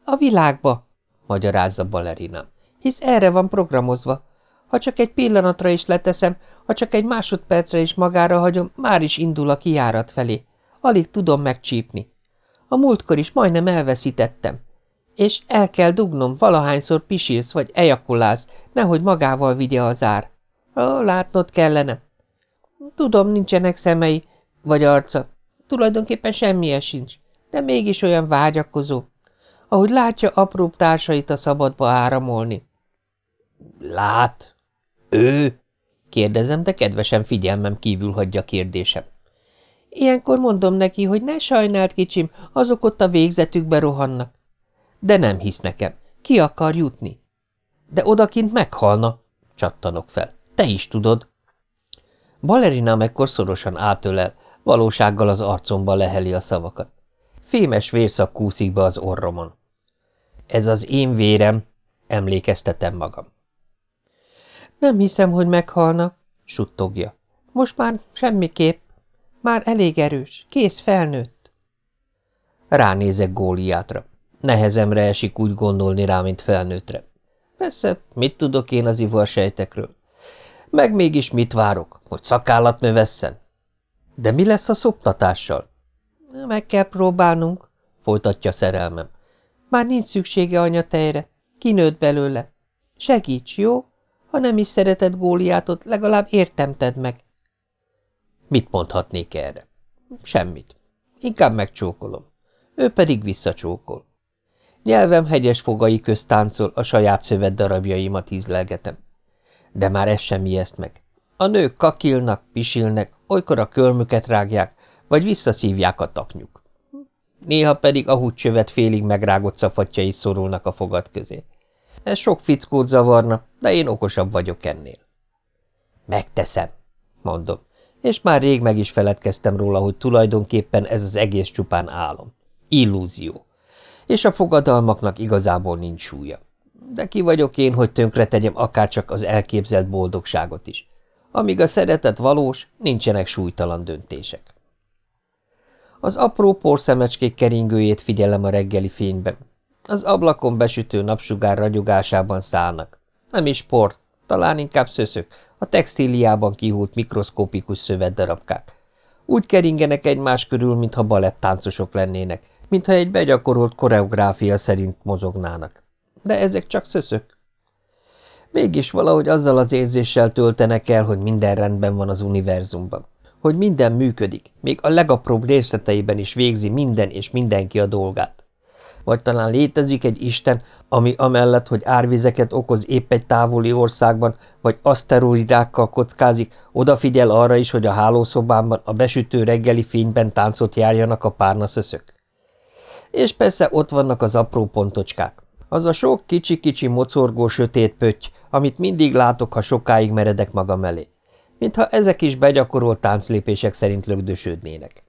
A világba, magyarázza balerinám. Hisz erre van programozva. Ha csak egy pillanatra is leteszem, ha csak egy másodpercre is magára hagyom, már is indul a kijárat felé. Alig tudom megcsípni. A múltkor is majdnem elveszítettem. És el kell dugnom, valahányszor pisírsz vagy ejakulálsz, nehogy magával vigye az ár. Ó, látnod kellene. Tudom, nincsenek szemei, vagy arca. Tulajdonképpen semmije sincs, de mégis olyan vágyakozó ahogy látja apróbb társait a szabadba áramolni. Lát? Ő? kérdezem, de kedvesen figyelmem kívül hagyja kérdésem. Ilyenkor mondom neki, hogy ne sajnált, kicsim, azok ott a végzetükbe rohannak. De nem hisz nekem. Ki akar jutni? De odakint meghalna, csattanok fel. Te is tudod. Balerina mekkor szorosan átölel, valósággal az arcomba leheli a szavakat. Fémes vérszak kúszik be az orromon. Ez az én vérem, emlékeztetem magam. Nem hiszem, hogy meghalna, suttogja. Most már semmiképp. Már elég erős, kész felnőtt. Ránézek Góliátra. Nehezemre esik úgy gondolni rá, mint felnőttre. Persze, mit tudok én az ivarsejtekről? Meg mégis mit várok, hogy szakállat növesszen? De mi lesz a szoptatással? Meg kell próbálnunk, folytatja szerelmem. Már nincs szüksége anyatejre. Kinőtt belőle. Segíts, jó? Ha nem is szereted Góliátot, legalább értemted meg. Mit mondhatnék erre? Semmit. Inkább megcsókolom. Ő pedig visszacsókol. Nyelvem hegyes fogai közt táncol, a saját szövet darabjaimat ízlelgetem. De már ez sem ijeszt meg. A nők kakilnak, pisilnek, olykor a körmüket rágják, vagy visszaszívják a taknyuk. Néha pedig a húcsövet félig megrágott szafatjai szorulnak a fogad közé. Ez sok fickót zavarna, de én okosabb vagyok ennél. Megteszem, mondom, és már rég meg is feledkeztem róla, hogy tulajdonképpen ez az egész csupán álom. Illúzió. És a fogadalmaknak igazából nincs súlya. De ki vagyok én, hogy tönkre tegyem akárcsak az elképzelt boldogságot is. Amíg a szeretet valós, nincsenek súlytalan döntések. Az apró porszemecskék keringőjét figyelem a reggeli fényben. Az ablakon besütő napsugár ragyogásában szállnak. Nem is port, talán inkább szöszök, a textíliában kihúlt mikroszkópikus szövetdarabkák. Úgy keringenek egymás körül, mintha balettáncosok lennének, mintha egy begyakorolt koreográfia szerint mozognának. De ezek csak szöszök. Mégis valahogy azzal az érzéssel töltenek el, hogy minden rendben van az univerzumban. Hogy minden működik, még a legapróbb részleteiben is végzi minden és mindenki a dolgát. Vagy talán létezik egy Isten, ami amellett, hogy árvizeket okoz épp egy távoli országban, vagy aszteroidákkal kockázik, odafigyel arra is, hogy a hálószobámban a besütő reggeli fényben táncot járjanak a párnaszöszök. És persze ott vannak az apró pontocskák. Az a sok kicsi-kicsi mocorgó sötét pötty, amit mindig látok, ha sokáig meredek magam elé. Mintha ezek is begyakorolt tánclépések szerint lögdösödnének.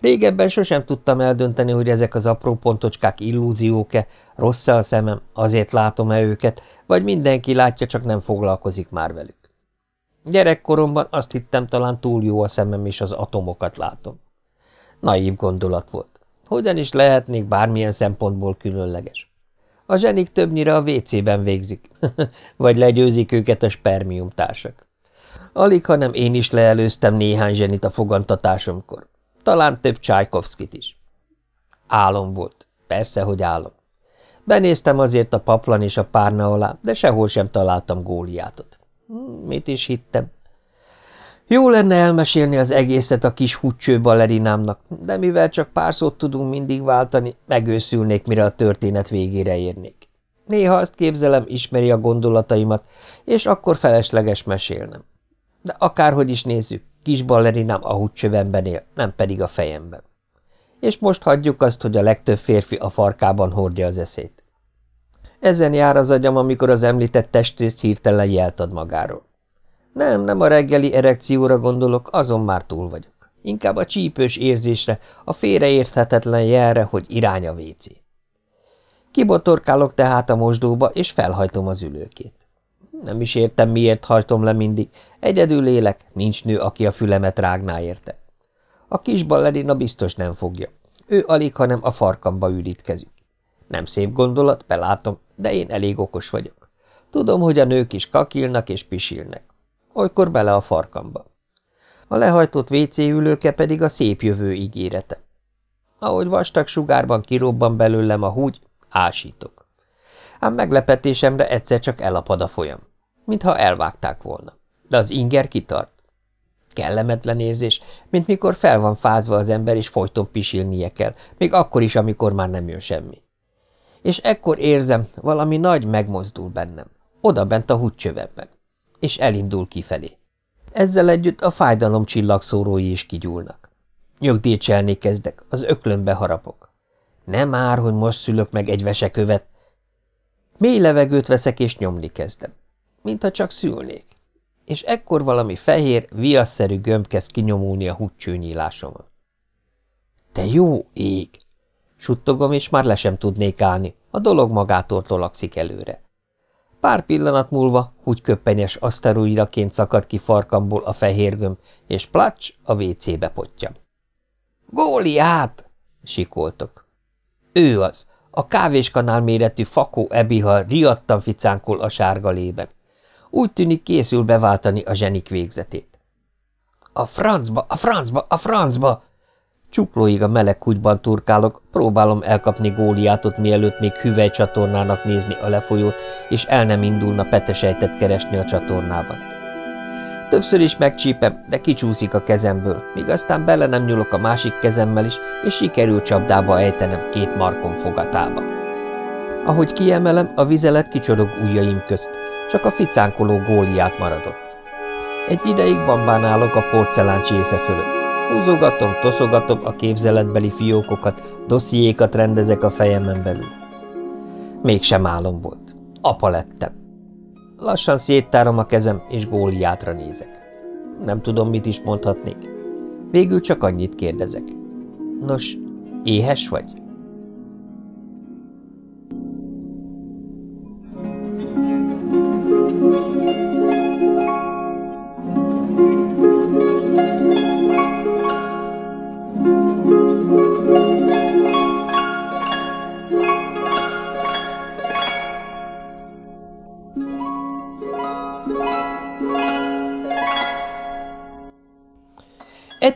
Régebben sosem tudtam eldönteni, hogy ezek az apró pontocskák illúziók-e, rossz -e a szemem, azért látom-e őket, vagy mindenki látja, csak nem foglalkozik már velük. Gyerekkoromban azt hittem, talán túl jó a szemem, és az atomokat látom. Naív gondolat volt. Hogyan is lehetnék bármilyen szempontból különleges? A zsenik többnyire a WC-ben végzik, vagy legyőzik őket a spermiumtársak. Alig, hanem én is leelőztem néhány zsenit a fogantatásomkor. Talán több Csajkovszkit is. Álom volt. Persze, hogy álom. Benéztem azért a paplan és a párna alá, de sehol sem találtam góliátot. Mit is hittem? Jó lenne elmesélni az egészet a kis húcső balerinámnak, de mivel csak pár szót tudunk mindig váltani, megőszülnék, mire a történet végére érnék. Néha azt képzelem, ismeri a gondolataimat, és akkor felesleges mesélnem. De akárhogy is nézzük, Kis ballerinám a húcsövemben él, nem pedig a fejemben. És most hagyjuk azt, hogy a legtöbb férfi a farkában hordja az eszét. Ezen jár az agyam, amikor az említett testrészt hirtelen jelt ad magáról. Nem, nem a reggeli erekcióra gondolok, azon már túl vagyok. Inkább a csípős érzésre, a félreérthetetlen jelre, hogy irány a vécé. Kibotorkálok tehát a mosdóba, és felhajtom az ülőkét. Nem is értem, miért hajtom le mindig. Egyedül élek, nincs nő, aki a fülemet rágná érte. A kis ballerina biztos nem fogja. Ő alig, hanem a farkamba ürítkezik. Nem szép gondolat, belátom, de én elég okos vagyok. Tudom, hogy a nők is kakilnak és pisilnek. Olykor bele a farkamba. A lehajtott WC pedig a szép jövő ígérete. Ahogy vastag sugárban kirobban belőlem a húgy, ásítok. Ám meglepetésemre egyszer csak elapad a folyam mintha elvágták volna. De az inger kitart. Kellemetlen érzés, mint mikor fel van fázva az ember, és folyton pisilnie kell, még akkor is, amikor már nem jön semmi. És ekkor érzem, valami nagy megmozdul bennem, oda bent a húgycsövemben, és elindul kifelé. Ezzel együtt a fájdalom csillagszórói is kigyúlnak. Nyögdécselni kezdek, az öklömbe harapok. Nem már, hogy most szülök meg egy vesekövet. Mély levegőt veszek, és nyomni kezdem mintha csak szülnék. És ekkor valami fehér, viaszszerű gömb kezd kinyomulni a húcsőnyílásomon. Te jó ég! Suttogom, és már le sem tudnék állni, a dolog magától tolakszik előre. Pár pillanat múlva húgyköppenyes aszteroidaként szakad ki farkamból a fehér gömb, és placs a vécébe pottyam. Góliát! sikoltok. Ő az, a kávéskanál méretű fakó ebiha riadtan ficánkol a sárga lében. Úgy tűnik készül beváltani a zsenik végzetét. A francba, a francba, a francba! Csuklóig a meleg húgyban turkálok, próbálom elkapni góliátot, mielőtt még hüvelycsatornának nézni a lefolyót, és el nem indulna petesejtet keresni a csatornában. Többször is megcsípem, de kicsúszik a kezemből, míg aztán bele nem nyúlok a másik kezemmel is, és sikerül csapdába ejtenem két markom fogatába. Ahogy kiemelem, a vizelet kicsorog ujjaim közt, csak a ficánkoló góliát maradott. Egy ideig bambánálok a porcelán csésze fölött. Húzogatom, toszogatom a képzeletbeli fiókokat, dossziékat rendezek a fejemen belül. Mégsem álom volt. Apa lettem. Lassan széttárom a kezem, és góliátra nézek. Nem tudom, mit is mondhatnék. Végül csak annyit kérdezek. Nos, éhes vagy?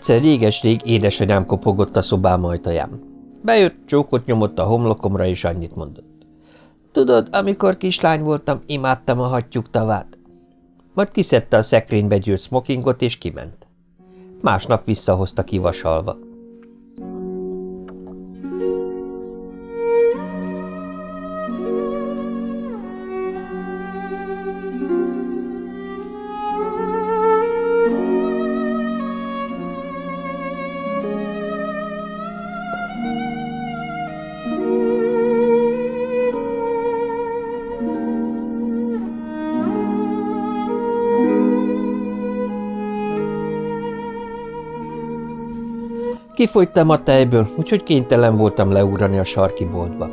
Egyszer réges-rég édesanyám kopogott a szobám ajtaján. Bejött, csókot nyomott a homlokomra, és annyit mondott. Tudod, amikor kislány voltam, imádtam a hattyúk tavát. Majd kiszedte a szekrénybe gyűrt smokingot, és kiment. Másnap visszahozta kivasalva. Kifogytam a tejből, úgyhogy kénytelen voltam leugrani a sarki boltba.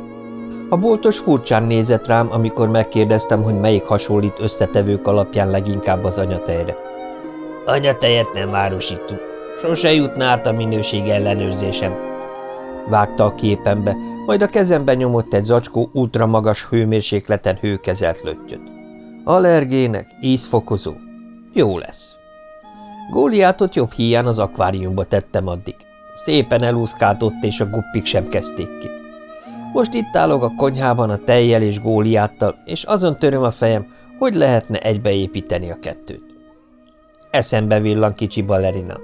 A boltos furcsán nézett rám, amikor megkérdeztem, hogy melyik hasonlít összetevők alapján leginkább az anyatejre. Anyatejet nem árusítunk. Sose jutna át a minőség ellenőrzésem. Vágta a képembe, majd a kezembe nyomott egy zacskó ultramagas hőmérsékleten hőkezelt löttyöt. Allergének, ízfokozó. Jó lesz. Góliátot jobb hiány az akváriumba tettem addig. Szépen elúszkált ott, és a guppik sem kezdték ki. Most itt állok a konyhában a tejjel és góliáttal, és azon töröm a fejem, hogy lehetne egybeépíteni a kettőt. Eszembe villan kicsi balerina.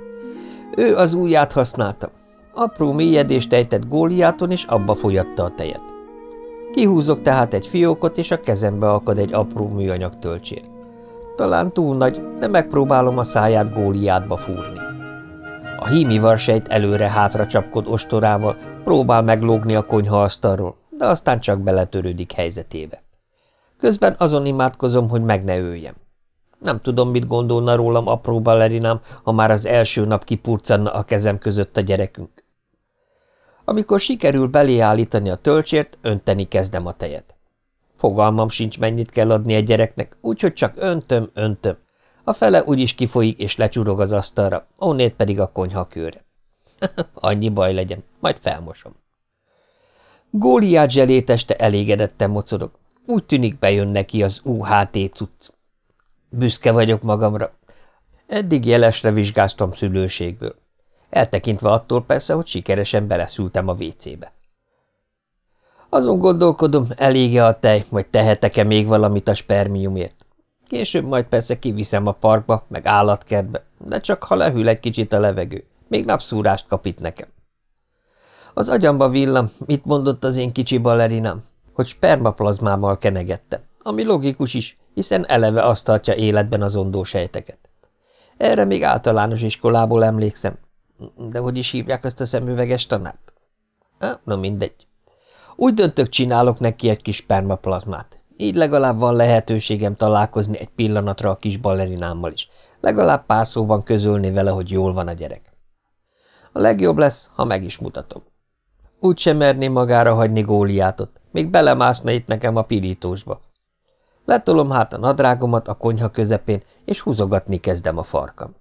Ő az ujját használta. Apró mélyedést ejtett góliáton, és abba folyatta a tejet. Kihúzok tehát egy fiókot, és a kezembe akad egy apró műanyag tölcsér. Talán túl nagy, de megpróbálom a száját góliátba fúrni. A hími varsejt előre-hátra csapkod ostorával, próbál meglógni a konyhaasztalról, de aztán csak beletörődik helyzetébe. Közben azon imádkozom, hogy meg ne öljem. Nem tudom, mit gondolna rólam apró balerinám, ha már az első nap kipurcanna a kezem között a gyerekünk. Amikor sikerül beléállítani a tölcsért, önteni kezdem a tejet. Fogalmam sincs, mennyit kell adni egy gyereknek, úgyhogy csak öntöm, öntöm, a fele úgyis kifolyik és lecsurog az asztalra, onnét pedig a konyha kőre. Annyi baj legyen, majd felmosom. Góliát zseléteste elégedetten mocorog. Úgy tűnik bejön neki az UHT cucc. Büszke vagyok magamra. Eddig jelesre vizsgáztam szülőségből. Eltekintve attól persze, hogy sikeresen beleszültem a vécébe. Azon gondolkodom, elége a tej, vagy tehetek-e még valamit a spermiumért. Később majd persze kiviszem a parkba, meg állatkertbe, de csak ha lehűl egy kicsit a levegő. Még napszúrást kap itt nekem. Az agyamba villam, mit mondott az én kicsi balerinám, hogy spermaplazmámmal kenegettem, ami logikus is, hiszen eleve azt tartja életben az ondósejteket. Erre még általános iskolából emlékszem. De hogy is hívják azt a szemüveges tanárt? Na mindegy. Úgy döntök, csinálok neki egy kis spermaplazmát. Így legalább van lehetőségem találkozni egy pillanatra a kis balerinámmal is. Legalább pár szóban közölni vele, hogy jól van a gyerek. A legjobb lesz, ha meg is mutatom. Úgy sem merném magára hagyni góliátot, még belemászna itt nekem a pirítósba. Letolom hát a nadrágomat a konyha közepén, és húzogatni kezdem a farkam.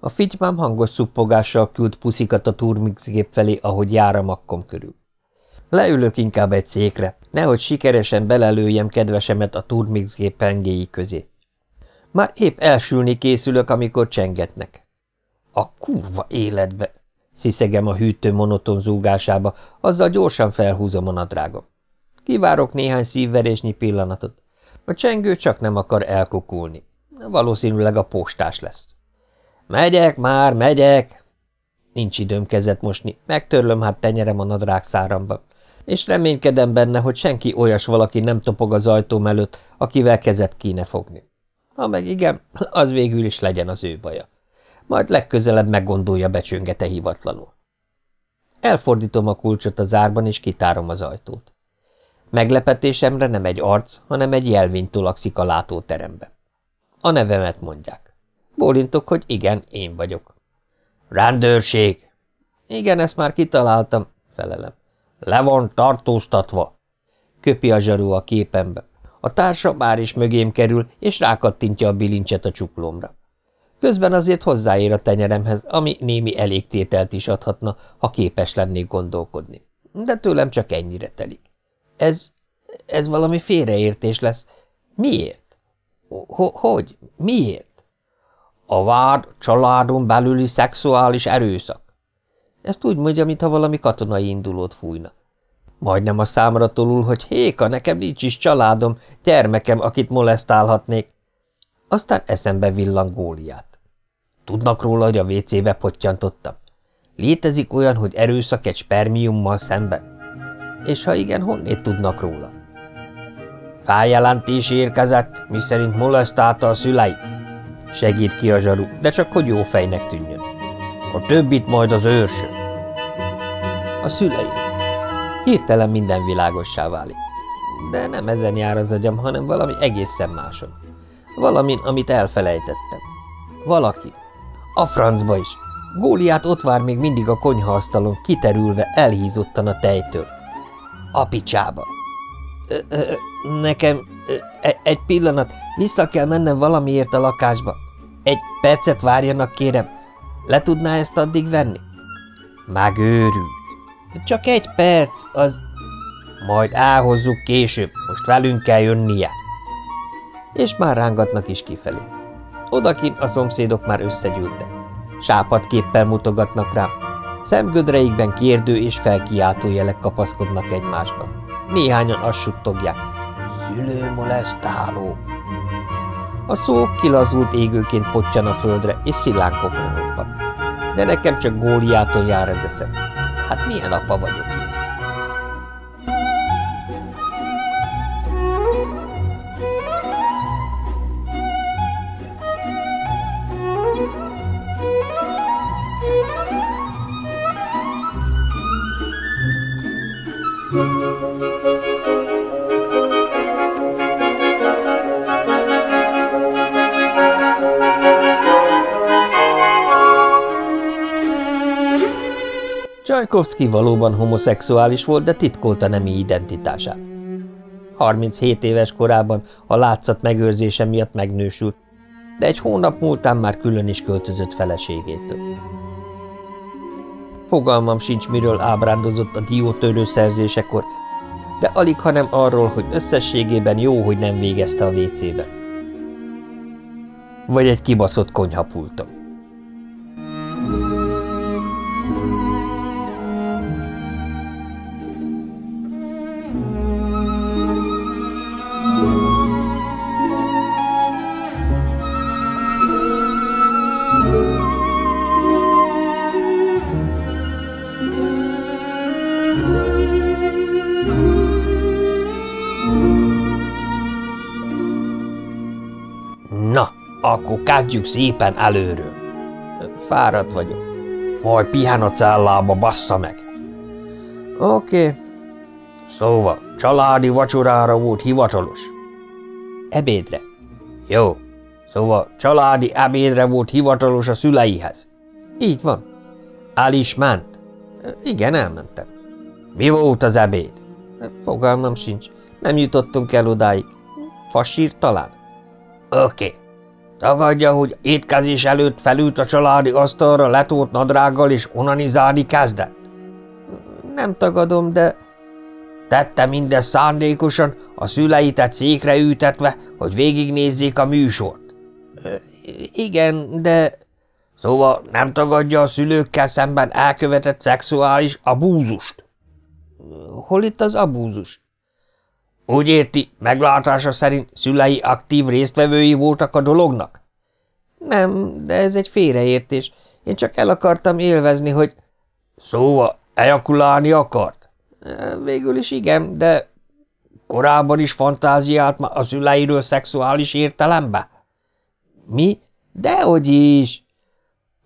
A fitymám hangos szuppogással küld puszikat a turmixgép felé, ahogy jár a makkom körül. Leülök inkább egy székre, nehogy sikeresen belelőjem kedvesemet a turmixgép pengéi közé. Már épp elsülni készülök, amikor csengetnek. A kurva életbe! sziszegem a hűtő monoton zúgásába, azzal gyorsan felhúzom a nadrágom. Kivárok néhány szívverésnyi pillanatot. A csengő csak nem akar elkukulni. Valószínűleg a postás lesz. Megyek már, megyek! Nincs időm kezet mosni, megtörlöm hát tenyerem a nadrág száramba és reménykedem benne, hogy senki olyas valaki nem topog az ajtóm előtt, akivel kezet kéne fogni. Ha meg igen, az végül is legyen az ő baja. Majd legközelebb meggondolja becsöngete hivatlanul. Elfordítom a kulcsot a zárban, és kitárom az ajtót. Meglepetésemre nem egy arc, hanem egy jelvény tolakszik a látóterembe. A nevemet mondják. Bólintok, hogy igen, én vagyok. Rendőrség! Igen, ezt már kitaláltam, felelem. Le van tartóztatva! Köpi a zsarú a képembe. A társa már is mögém kerül, és rákattintja a bilincset a csuklómra. Közben azért hozzáér a tenyeremhez, ami némi elégtételt is adhatna, ha képes lennék gondolkodni. De tőlem csak ennyire telik. Ez, ez valami félreértés lesz. Miért? H hogy? Miért? A vád családon belüli szexuális erőszak. Ezt úgy mondja, mintha valami katonai indulót fújna. Majdnem a számra tolul, hogy héka, nekem nincs is családom, gyermekem, akit molesztálhatnék. Aztán eszembe villan Góliát. Tudnak róla, hogy a WC-be pottyantottam? Létezik olyan, hogy erőszak egy spermiummal szemben? És ha igen, honnét tudnak róla? Feljelentés érkezett, miszerint molesztálta a szüleit. Segít ki a zsaru, de csak hogy jó fejnek tűnjön. A többit majd az őrsön. A szüleim. Hirtelen minden világossá válik. De nem ezen jár az agyam, hanem valami egészen máson. Valamin, amit elfelejtettem. Valaki. A francba is. Góliát ott vár még mindig a konyhaasztalon, kiterülve, elhízottan a tejtől. A picsába. Ö, ö, nekem ö, e, egy pillanat, vissza kell mennem valamiért a lakásba. Egy percet várjanak, kérem. Le tudná ezt addig venni? Megőrült. Csak egy perc, az... Majd elhozzuk később, most velünk kell jönnie. És már rángatnak is kifelé. Odakin a szomszédok már összegyűltek. Sápadképpel mutogatnak rám. Szemgödreikben kérdő és felkiáltó jelek kapaszkodnak egymásban. Néhányan azt suttogják. Szülőmolesztáló! A szó kilazult égőként potyan a földre, és szilánkokra roppan. De nekem csak góliáton jár ez eszem. Hát milyen apa vagyok én? Csajkovszki valóban homoszexuális volt, de titkolta nemi identitását. 37 éves korában a látszat megőrzése miatt megnősült, de egy hónap múltán már külön is költözött feleségétől. Fogalmam sincs, miről ábrándozott a diótörő szerzésekor, de alig, hanem arról, hogy összességében jó, hogy nem végezte a WC-ben. Vagy egy kibaszott konyhapulton. Akkor kezdjük szépen előről. Fáradt vagyok. Majd pihen a cellába, bassza meg. Oké. Okay. Szóval, családi vacsorára volt hivatalos. Ebédre. Jó. Szóval, családi ebédre volt hivatalos a szüleihez. Így van. El is ment? Igen, elmentem. Mi volt az ebéd? Fogalmam sincs. Nem jutottunk el odáig. Fasír talán? Oké. Okay. Tagadja, hogy étkezés előtt felült a családi asztalra letólt nadrággal és onanizálni kezdett? Nem tagadom, de... Tette mindez szándékosan, a szüleitet székre ültetve, hogy végignézzék a műsort? Igen, de... Szóval nem tagadja a szülőkkel szemben elkövetett szexuális abúzust? Hol itt az abúzus? Úgy érti, meglátása szerint szülei aktív résztvevői voltak a dolognak? Nem, de ez egy félreértés. Én csak el akartam élvezni, hogy... Szóval ejakulálni akart? Végül is igen, de korábban is fantáziált a szüleiről szexuális értelembe? Mi? Dehogy is!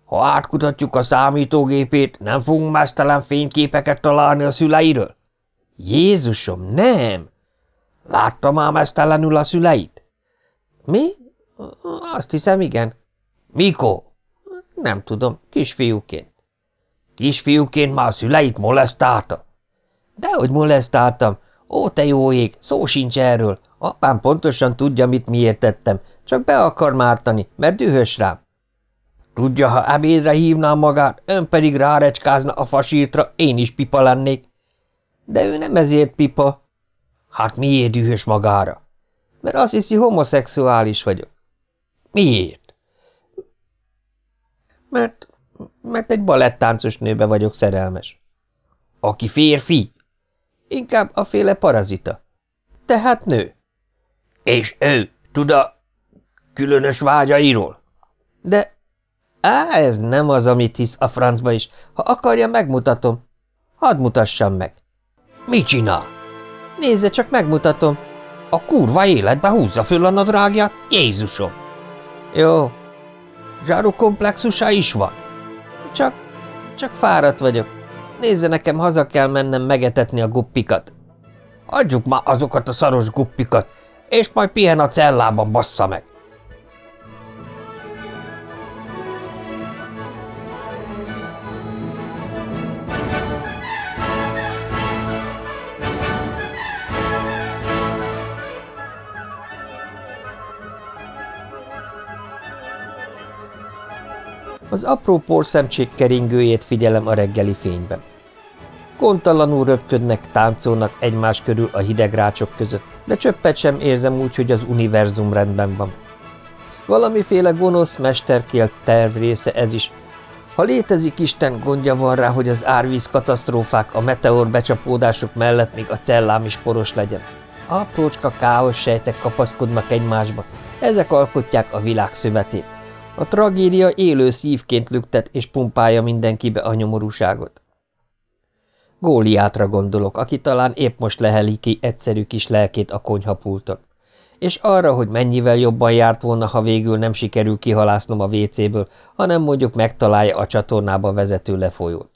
Ha átkutatjuk a számítógépét, nem fogunk más talán fényképeket találni a szüleiről? Jézusom, nem! Látta már mesztelenül a szüleit? Mi? Azt hiszem, igen. Mikor? Nem tudom, kisfiúként. Kisfiúként már a szüleit molesztálta? Dehogy molesztáltam. Ó, te jó ég, szó sincs erről. Apám pontosan tudja, mit miért tettem. Csak be akar mártani, mert dühös rám. Tudja, ha ebédre hívnám magát, ön pedig rárecskázna a fasírtra, én is pipa lennék. De ő nem ezért pipa. Hát miért dühös magára? Mert azt hiszi, homoszexuális vagyok. Miért? Mert, mert egy balettáncos nőbe vagyok szerelmes. Aki férfi? Inkább a féle parazita. Tehát nő. És ő, tud a különös vágyairól? De, á, ez nem az, amit hisz a francba is. Ha akarja, megmutatom. Hadd mutassam meg. Mit csinál? Nézze, csak megmutatom. A kurva életbe húzza föl a nadrágját, Jézusom! Jó. Zsáru komplexusa is van. Csak, csak fáradt vagyok. Nézze, nekem haza kell mennem megetetni a guppikat. Adjuk már azokat a szaros guppikat, és majd pihen a cellában, bassza meg. Az apró porszemcsék keringőjét figyelem a reggeli fényben. Gondtalanul röpködnek, táncolnak egymás körül a hideg rácsok között, de csöppet sem érzem úgy, hogy az univerzum rendben van. Valamiféle gonosz, mesterkélt terv része ez is. Ha létezik Isten, gondja van rá, hogy az árvíz katasztrófák, a meteor becsapódások mellett még a cellám is poros legyen. Aprócska káosz sejtek kapaszkodnak egymásba, ezek alkotják a világ szövetét. A tragédia élő szívként lüktet és pumpálja mindenkibe a nyomorúságot. Góliátra gondolok, aki talán épp most leheli ki egyszerű kis lelkét a konyhapulton. És arra, hogy mennyivel jobban járt volna, ha végül nem sikerül kihalásznom a vécéből, hanem mondjuk megtalálja a csatornába vezető lefolyót.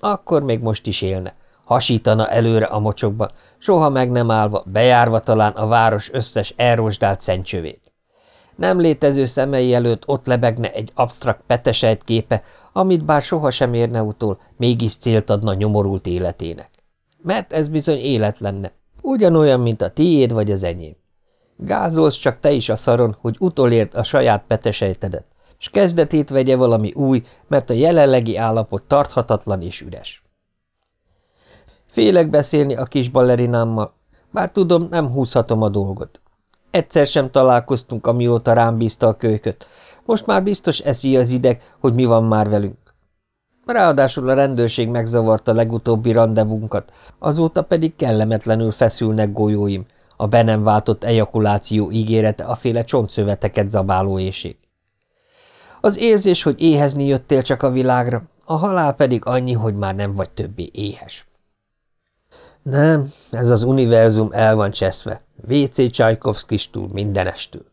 Akkor még most is élne. Hasítana előre a mocsokba, soha meg nem állva, bejárva talán a város összes elrosdált szentcsövét. Nem létező szemei előtt ott lebegne egy absztrakt petesejt képe, amit bár sohasem érne utol, mégis célt adna nyomorult életének. Mert ez bizony élet lenne, ugyanolyan, mint a tiéd vagy az enyém. Gázolsz csak te is a szaron, hogy utolért a saját petesejtedet, s kezdetét vegye valami új, mert a jelenlegi állapot tarthatatlan és üres. Félek beszélni a kis ballerinámmal, bár tudom, nem húzhatom a dolgot. Egyszer sem találkoztunk, amióta rám bízta a kölyköt. Most már biztos eszi az ideg, hogy mi van már velünk. Ráadásul a rendőrség megzavarta legutóbbi rendezvunkat, azóta pedig kellemetlenül feszülnek golyóim, a be nem váltott ejakuláció ígérete a féle csontszöveteket zabáló éjség. Az érzés, hogy éhezni jöttél csak a világra, a halál pedig annyi, hogy már nem vagy többé éhes. Nem, ez az univerzum el van cseszve, WC Csajkovszkistól mindenestől.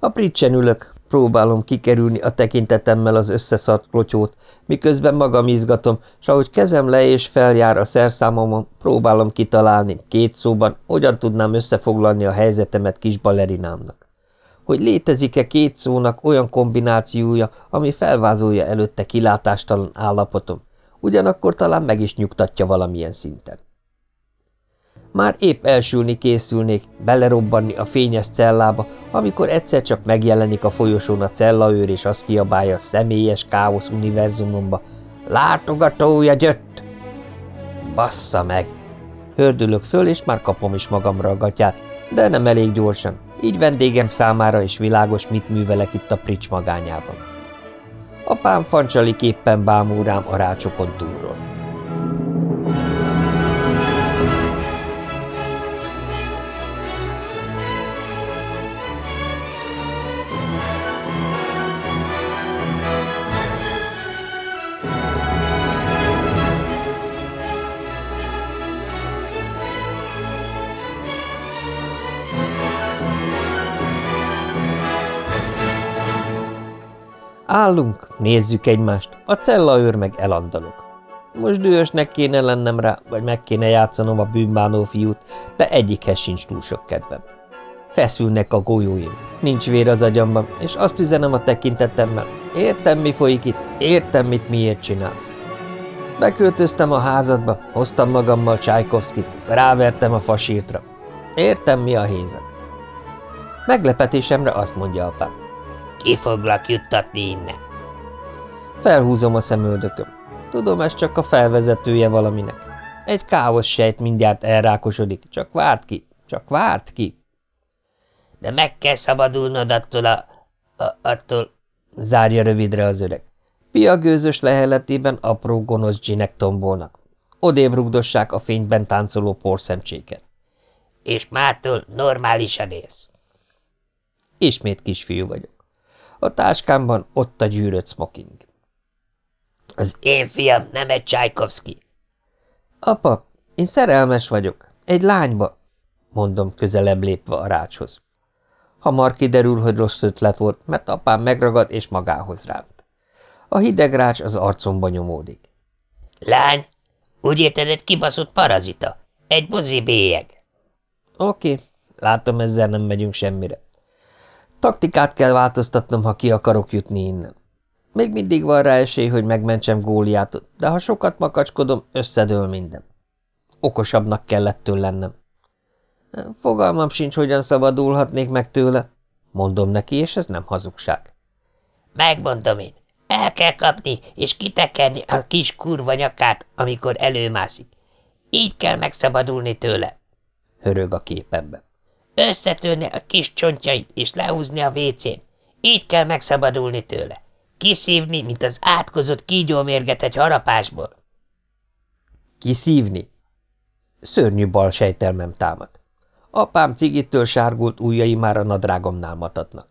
A pricsen ülök, próbálom kikerülni a tekintetemmel az összeszart klotyót, miközben magam izgatom, s ahogy kezem le és feljár a szerszámomon, próbálom kitalálni két szóban, hogyan tudnám összefoglalni a helyzetemet kis balerinámnak. Hogy létezik-e két szónak olyan kombinációja, ami felvázolja előtte kilátástalan állapotom, ugyanakkor talán meg is nyugtatja valamilyen szinten. Már épp elsülni készülnék, belerobbanni a fényes cellába, amikor egyszer csak megjelenik a folyosón a cellaőr, és azt kiabálja a személyes káosz univerzumomba. Látogatója jött! Bassza meg! Hördülök föl, és már kapom is magamra a gatyát, de nem elég gyorsan, így vendégem számára is világos, mit művelek itt a prics magányában. Apám fancsali képpen bámul a rácsokon túlról. Állunk, nézzük egymást, a cellaőr meg elandalok. Most dühösnek kéne lennem rá, vagy meg kéne játszanom a bűnbánó fiút, de egyikhez sincs túl sok kedvem. Feszülnek a golyóim, nincs vér az agyamban, és azt üzenem a tekintetemmel. Értem, mi folyik itt, értem, mit miért csinálsz. Beköltöztem a házadba, hoztam magammal Csajkovszkit, rávertem a fasírtra. Értem, mi a hézak. Meglepetésemre azt mondja apám. Ki foglak juttatni innen? Felhúzom a szemöldököm. Tudom, ez csak a felvezetője valaminek. Egy káosz sejt mindjárt elrákosodik, csak várt ki, csak várt ki. De meg kell szabadulnod attól a... a attól... Zárja rövidre az öreg. Pia gőzös leheletében apró gonosz dzsinek tombolnak. Odébb rugdossák a fényben táncoló porszemcséket. És mától normálisan élsz. Ismét kisfiú vagyok. A táskámban ott a gyűrött smoking. Az én fiam nem egy Csajkovszki. Apa, én szerelmes vagyok. Egy lányba, mondom közelebb lépve a rácshoz. Hamar kiderül, hogy rossz ötlet volt, mert apám megragad és magához ránt. A hideg rács az arcomba nyomódik. Lány, úgy érted egy kibaszott parazita, egy buzi bélyeg. Oké, látom, ezzel nem megyünk semmire. Taktikát kell változtatnom, ha ki akarok jutni innen. Még mindig van rá esély, hogy megmentsem Góliátot, de ha sokat makacskodom, összedől minden. Okosabbnak kellett lennem. Fogalmam sincs, hogyan szabadulhatnék meg tőle, mondom neki, és ez nem hazugság. Megmondom én. El kell kapni, és kitekerni a kis kurva nyakát, amikor előmászik. Így kell megszabadulni tőle. Hörög a képembe. Összetörni a kis csontjait, és lehúzni a vécén. Így kell megszabadulni tőle. Kiszívni, mint az átkozott kígyómérget egy harapásból. Kiszívni? Szörnyű bal sejtelmem támad. Apám cigitől sárgult ujjai már a nadrágomnál matatnak.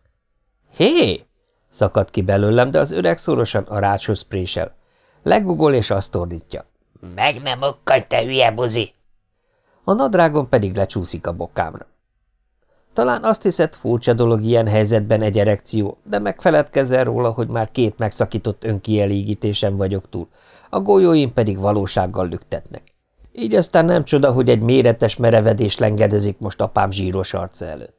Hé! szakadt ki belőlem, de az öreg szorosan a rácshoz présel. Legugol és azt ordítja. Meg nem okkanj, te hülye buzi! A nadrágom pedig lecsúszik a bokámra. Talán azt hiszed, furcsa dolog ilyen helyzetben egy erekció, de megfeledkezel róla, hogy már két megszakított önkielégítésen vagyok túl, a golyóim pedig valósággal lüktetnek. Így aztán nem csoda, hogy egy méretes merevedés lengedezik most apám zsíros arca előtt.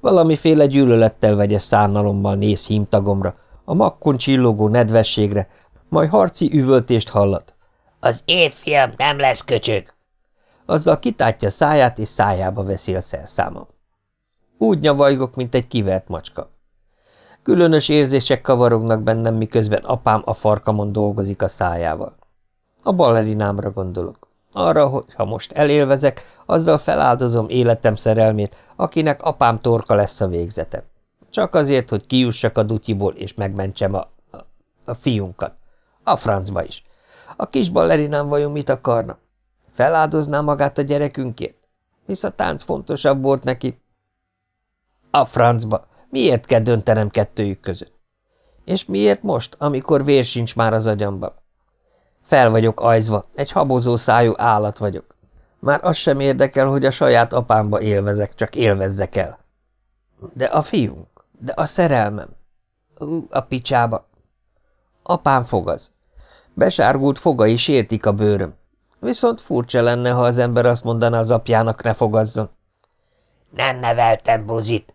Valamiféle gyűlölettel vegyes szánalommal néz hímtagomra, a makkon csillogó nedvességre, majd harci üvöltést hallat. Az évfiam nem lesz köcsög! Azzal kitátja száját, és szájába veszi a szerszámom. Úgy nyavajgok, mint egy kivert macska. Különös érzések kavarognak bennem, miközben apám a farkamon dolgozik a szájával. A balerinámra gondolok. Arra, hogy ha most elélvezek, azzal feláldozom életem szerelmét, akinek apám torka lesz a végzete. Csak azért, hogy kijussak a dutyiból, és megmentsem a, a, a fiunkat. A francba is. A kis ballerinám vajon mit akarna? Feláldozná magát a gyerekünkért? Hisz a tánc fontosabb volt neki. A francba. Miért kell döntenem kettőjük között? És miért most, amikor vér sincs már az agyamban? Fel vagyok ajzva, egy habozó szájú állat vagyok. Már az sem érdekel, hogy a saját apámba élvezek, csak élvezzek el. De a fiunk, de a szerelmem. Ú, a picsába. Apám fogaz. Besárgult fogai sértik a bőröm. Viszont furcsa lenne, ha az ember azt mondaná az apjának, ne fogazzon. Nem neveltem buzit.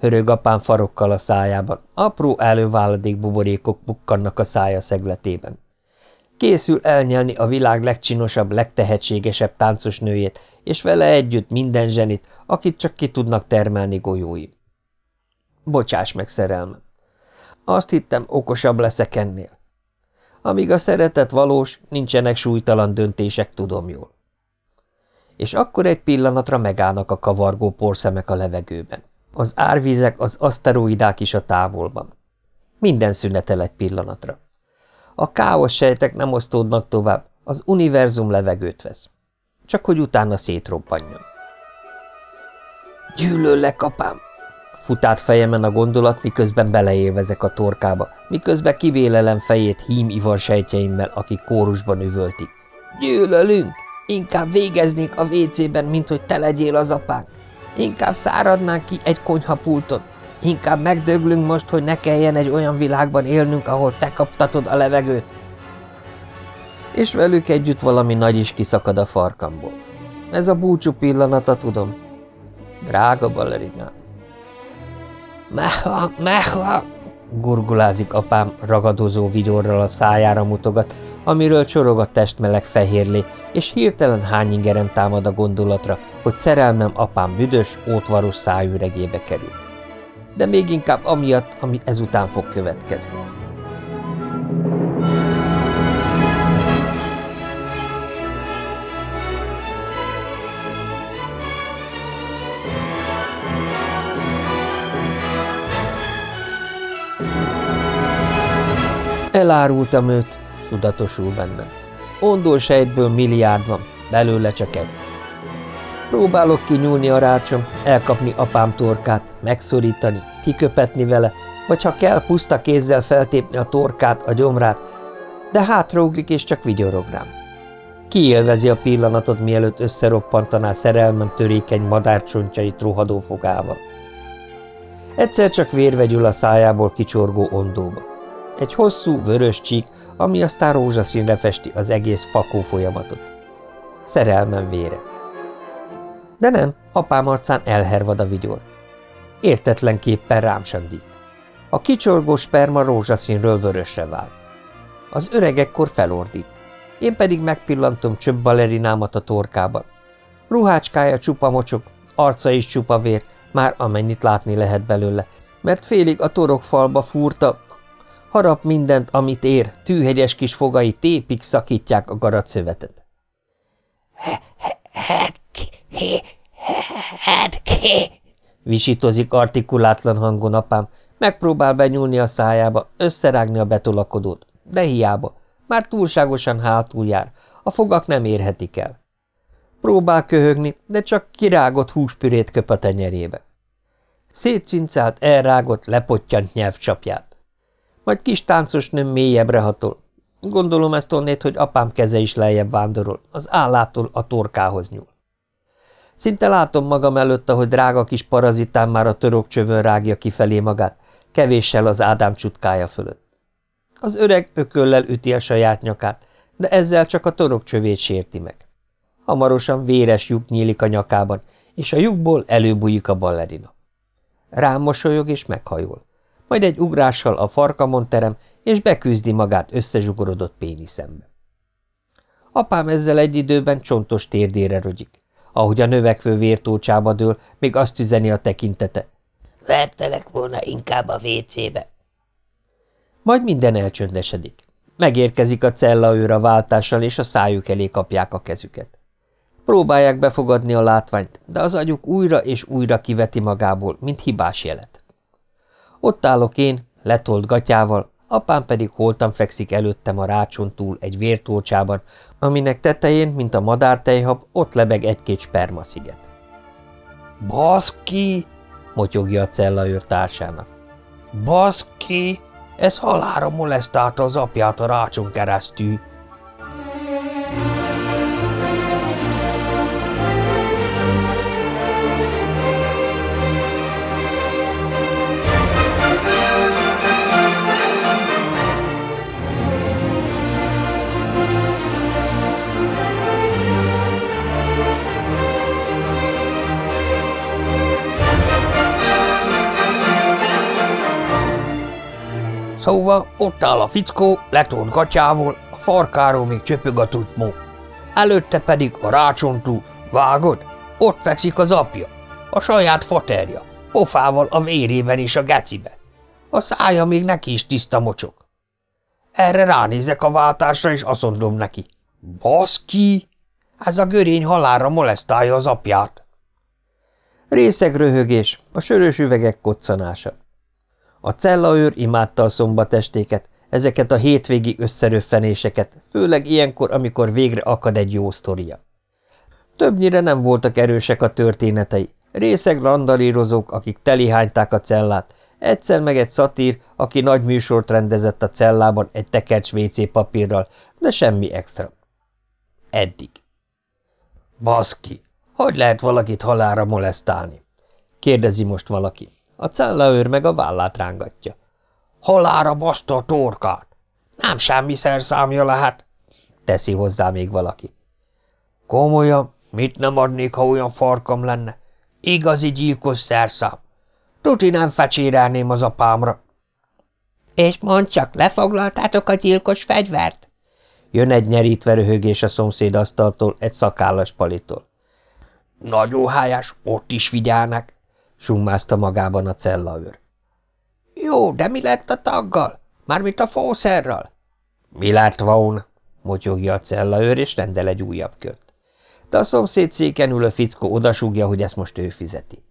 Hörög apám farokkal a szájában. Apró előváladék buborékok bukkannak a szája szegletében. Készül elnyelni a világ legcsinosabb, legtehetségesebb táncos nőjét, és vele együtt minden zsenit, akit csak ki tudnak termelni golyói. Bocsáss meg, szerelmem. Azt hittem, okosabb leszek ennél. Amíg a szeretet valós, nincsenek súlytalan döntések, tudom jól. És akkor egy pillanatra megállnak a kavargó porszemek a levegőben. Az árvízek, az aszteroidák is a távolban. Minden szünetel egy pillanatra. A káosz sejtek nem osztódnak tovább, az univerzum levegőt vesz. Csak hogy utána szétrobbanjon. Gyűlöllek, apám! Fut át fejemen a gondolat, miközben beleélvezek a torkába, miközben kivélelem fejét hím ivar sejtjeimmel, akik kórusban üvöltik. Gyűlölünk! Inkább végeznék a vécében, mint hogy te legyél az apánk. Inkább száradnánk ki egy konyhapulton. Inkább megdöglünk most, hogy ne kelljen egy olyan világban élnünk, ahol te kaptatod a levegőt. És velük együtt valami nagy is kiszakad a farkamból. Ez a búcsú pillanata, tudom. Drága balerinám. Meha, meha! Gurgulázik apám, ragadozó vigyorral a szájára mutogat, amiről csorog a testmeleg fehérlé, és hirtelen hányingerem támad a gondolatra, hogy szerelmem apám büdös, ótvaros szájüregébe kerül. De még inkább amiatt, ami ezután fog következni. Elárultam őt, tudatosul benne. Ondol sejtből milliárd van, belőle csak egy. Próbálok kinyúlni a rácsom, elkapni apám torkát, megszorítani, kiköpetni vele, vagy ha kell, puszta kézzel feltépni a torkát, a gyomrát, de hátraugrik és csak vigyorog rám. Kiélvezi a pillanatot, mielőtt összeroppantaná szerelmem törékeny madárcsontjait rohadó fogával. Egyszer csak vér vegyül a szájából kicsorgó ondóba. Egy hosszú, vörös csík, ami aztán rózsaszínre festi az egész fakó folyamatot. Szerelmem vére. De nem, apám arcán elhervad a vigyor. Értetlenképpen rám sandít. A kicsorgó sperma rózsaszínről vörösre vált. Az öreg ekkor felordít. Én pedig megpillantom csöbb balerinámat a torkában. Ruhácskája csupa mocsok, arca is csupa vér, már amennyit látni lehet belőle, mert félig a torokfalba fúrta, harap mindent, amit ér, tűhegyes kis fogai tépig szakítják a garatszövetet. Visítozik artikulátlan hangon apám, megpróbál benyúlni a szájába, összerágni a betolakodót, de hiába, már túlságosan hátul jár, a fogak nem érhetik el. Próbál köhögni, de csak kirágott húspürét köp a tenyerébe. Szétszincált, elrágott, lepottyant nyelvcsapját. Majd kis táncos nőm mélyebbre hatol. Gondolom ezt onnét, hogy apám keze is lejjebb vándorol, az állától a torkához nyúl. Szinte látom magam előtt, ahogy drága kis parazitán már a török csövön rágja kifelé magát, kevéssel az Ádám csutkája fölött. Az öreg ököllel üti a saját nyakát, de ezzel csak a torok csövét sérti meg. Hamarosan véres lyuk nyílik a nyakában, és a lyukból előbújik a ballerina. Rám mosolyog és meghajol. Majd egy ugrással a farkamon terem, és beküzdi magát összezsugorodott péniszembe. Apám ezzel egy időben csontos térdére rögyik. Ahogy a növekvő vértócsába dől, még azt üzeni a tekintete. Vertelek volna inkább a vécébe. Majd minden elcsöndesedik. Megérkezik a cellaőr a váltással, és a szájuk elé kapják a kezüket. Próbálják befogadni a látványt, de az agyuk újra és újra kiveti magából, mint hibás jelet. Ott állok én, letolt gatyával, apám pedig holtan fekszik előttem a rácson túl egy vértócsában, aminek tetején, mint a madártejhab, ott lebeg egy-két spermasziget. – Baszki! – motyogja a cellaőr társának. – Baszki! Ez halára molesztálta az apját a rácson keresztül. Szóval ott áll a fickó, letolt gatyával, a farkáról még csöpög a tutmó. Előtte pedig a rácsontú, vágod? Ott fekszik az apja, a saját faterja, pofával a vérében és a gecibe. A szája még neki is tiszta mocsok. Erre ránézek a váltásra, és azt mondom neki. Baszki! Ez a görény halálra molesztálja az apját. Részeg röhögés, a sörös üvegek koccanása. A cellaőr imádta a szombatestéket, ezeket a hétvégi összeröffenéseket, főleg ilyenkor, amikor végre akad egy jó sztoria. Többnyire nem voltak erősek a történetei, részeg randalírozók, akik telihányták a cellát, egyszer meg egy szatír, aki nagy műsort rendezett a cellában egy tekercs WC papírral, de semmi extra. Eddig. Baszki, hogy lehet valakit halára molesztálni? kérdezi most valaki. A cellaőr meg a vállát rángatja. Halára baszta a torkát! Nem semmi szerszámja lehet, teszi hozzá még valaki. Komolyan, mit nem adnék, ha olyan farkam lenne? Igazi gyilkos szerszám. Tuti nem fecsérelném az apámra. És mondd csak, lefoglaltátok a gyilkos fegyvert? Jön egy nyerítve röhögés a szomszéd asztaltól, egy szakállas palitól. Nagyon hájás, ott is figyelnek, summázta magában a cellaőr. Jó, de mi lett a taggal? Mármint a fószerral? Mi lett volna? motyogja a cellaőr, és rendel egy újabb kört. De a szomszéd széken ülő fickó odasúgja, hogy ezt most ő fizeti.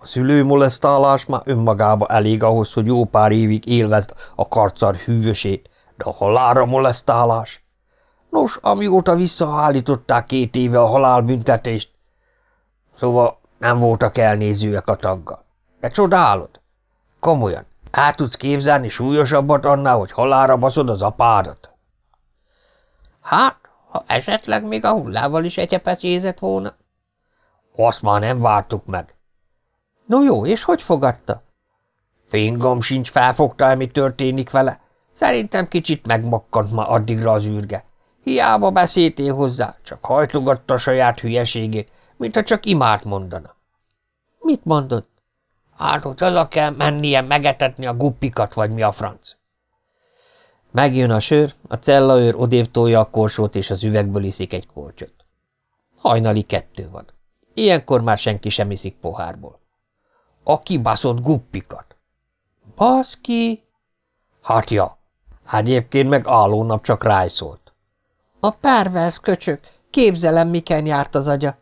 A szülőmolesztálás már önmagába elég ahhoz, hogy jó pár évig élvezd a karcar hűvösét, de a halálra molesztálás? Nos, amióta visszaállították két éve a halálbüntetést, szóval nem voltak elnézőek a taggal. De csodálod? Komolyan, el tudsz képzelni súlyosabbat annál, hogy halára baszod az apádat? Hát, ha esetleg még a hullával is egyepecsézett volna. Azt már nem vártuk meg. No jó, és hogy fogadta? Fingom sincs, felfogta mi történik vele. Szerintem kicsit megmakkant ma addigra az űrge. Hiába beszéltél hozzá, csak hajtogatta a saját hülyeségét, mintha csak imárt mondana. Mit mondott? Hát, hogy haza kell mennie megetetni a guppikat, vagy mi a franc. Megjön a sör, a cellaőr odébb tolja a korsót, és az üvegből iszik egy kortyot. Hajnali kettő van. Ilyenkor már senki sem iszik pohárból. A kibaszott guppikat. Baszki! Hát ja, hát egyébként meg állónap csak rájszólt. A pervers köcsök, képzelem, miken járt az agya.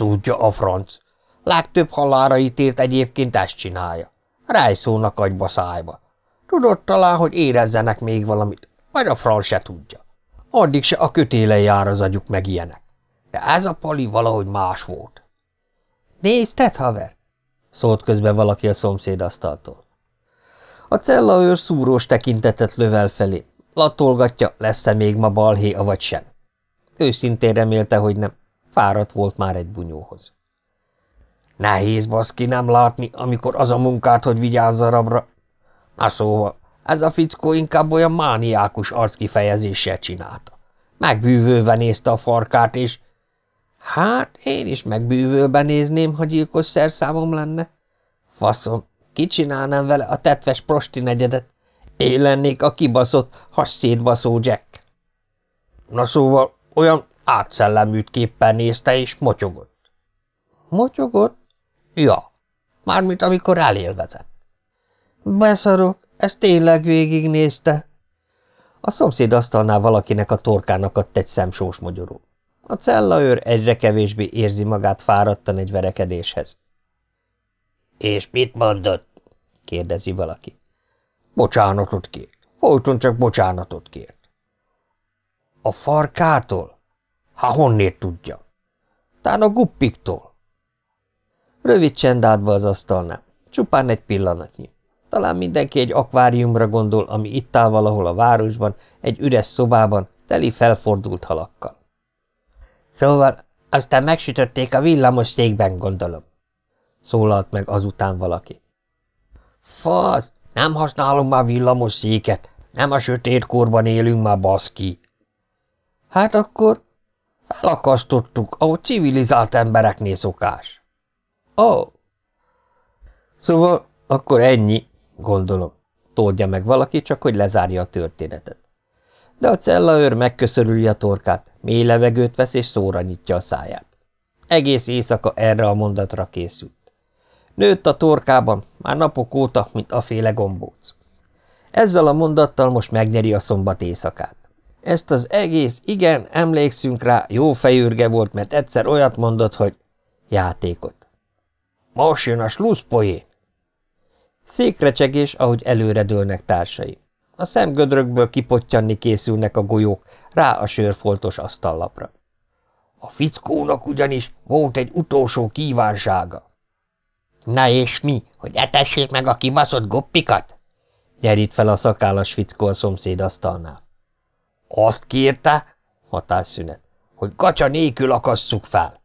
Tudja a franc. Legtöbb halára ítélt egyébként ezt csinálja. Rájszónak agyba szájba. Tudod talán, hogy érezzenek még valamit, majd a franc se tudja. Addig se a kötéle jár az agyuk meg ilyenek. De ez a pali valahogy más volt. Nézted, haver? szólt közben valaki a szomszéd asztaltól. A cellaőr szúrós tekintetet lövel felé. Latolgatja, lesz-e még ma balhé, avagy sem. Őszintén remélte, hogy nem. Fáradt volt már egy bunyóhoz. Nehéz baszki nem látni, amikor az a munkát, hogy vigyázz a rabra. Na szóval, ez a fickó inkább olyan mániákus arckifejezéssel csinálta. Megbűvölve nézte a farkát, és... Hát, én is megbűvölve nézném, ha gyilkos szerszámom lenne. Faszom, kicsinálnám vele a tetves prosti negyedet. Én lennék a kibaszott, has szétbaszó Jack. Na szóval, olyan átszellemült képpen nézte, és motyogott. Motyogott? Ja, mármint amikor elélvezett. Beszarok, ezt tényleg végignézte. A szomszéd asztalnál valakinek a torkának adt egy szemsós mogyoró. A cellaőr egyre kevésbé érzi magát fáradtan egy verekedéshez. – És mit mondott? – kérdezi valaki. – Bocsánatot kért. Folyton csak bocsánatot kért. – A farkától? – Ha honnét tudja? – Tán a guppiktól. Rövid csend be az asztalnál. Csupán egy pillanatnyi. Talán mindenki egy akváriumra gondol, ami itt áll valahol a városban, egy üres szobában, teli felfordult halakkal. Szóval aztán megsütötték a villamos székben, gondolom. Szólalt meg azután valaki. Fasz, nem használom már villamos széket, nem a sötét korban élünk már, baszki. Hát akkor felakasztottuk, ahogy civilizált embereknél szokás. Ó. Oh. Szóval akkor ennyi, gondolom. Toldja meg valaki, csak hogy lezárja a történetet. De a cellaőr megköszörüli a torkát, mély levegőt vesz és szóra nyitja a száját. Egész éjszaka erre a mondatra készült. Nőtt a torkában, már napok óta, mint a féle gombóc. Ezzel a mondattal most megnyeri a szombat éjszakát. Ezt az egész, igen, emlékszünk rá, jó fejürge volt, mert egyszer olyat mondott, hogy játékot. Most jön a slusszpoé. Székrecsegés, ahogy előre dőlnek társai. A szemgödrökből kipottyanni készülnek a golyók rá a sörfoltos asztallapra. A fickónak ugyanis volt egy utolsó kívánsága. Na és mi, hogy etessék meg a kibaszott goppikat? Nyerít fel a szakállas fickó a szomszéd asztalnál. Azt kérte, hatásszünet, hogy kacsa nélkül akasszuk fel.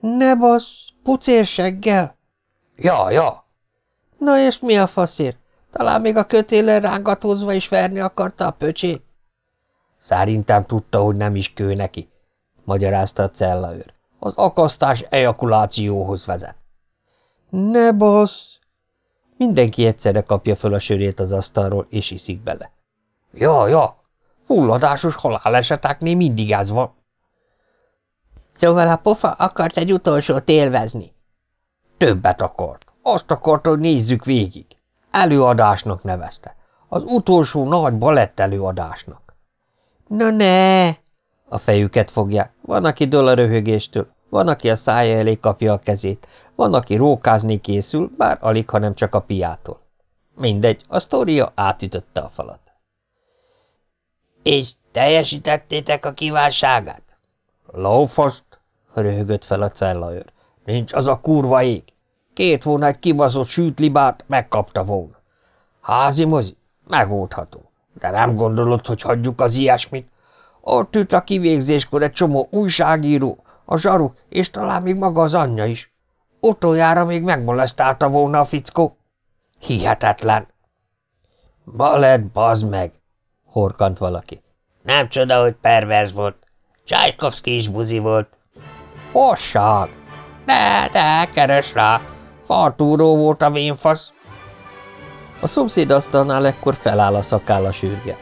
Ne basz, pucérseggel! Ja, ja. Na és mi a faszért? Talán még a kötélen rángatózva is verni akarta a pöcsét? Szerintem tudta, hogy nem is kő neki, magyarázta a cellaőr. Az akasztás ejakulációhoz vezet. Ne bassz! Mindenki egyszerre kapja föl a sörét az asztalról, és iszik bele. Ja, ja, fulladásos haláleseteknél mindig ez van. Szóval a pofa akart egy utolsót élvezni. Többet akart. Azt akart, hogy nézzük végig. Előadásnak nevezte. Az utolsó nagy balett előadásnak. Na ne! A fejüket fogják. Van, aki dől a röhögéstől, van, aki a szája elé kapja a kezét, van, aki rókázni készül, bár alig, hanem csak a piától. Mindegy, a sztória átütötte a falat. És teljesítettétek a kívánságát? Lófaszt, röhögött fel a cellaőr. Nincs az a kurva ég. Két volna egy kibaszott sűtlibát, megkapta volna. Házi mozi? Megoldható. De nem gondolod, hogy hagyjuk az ilyesmit? Ott ült a kivégzéskor egy csomó újságíró, a zsaruk, és talán még maga az anyja is. Utoljára még megmolesztálta volna a fickó. Hihetetlen. Balett, bazd meg, horkant valaki. Nem csoda, hogy pervers volt. Csajkovszki is buzi volt. Fasság! De, de, keres rá. Fartúró volt a vénfasz. A szomszéd asztalnál ekkor feláll a szakálla sürge.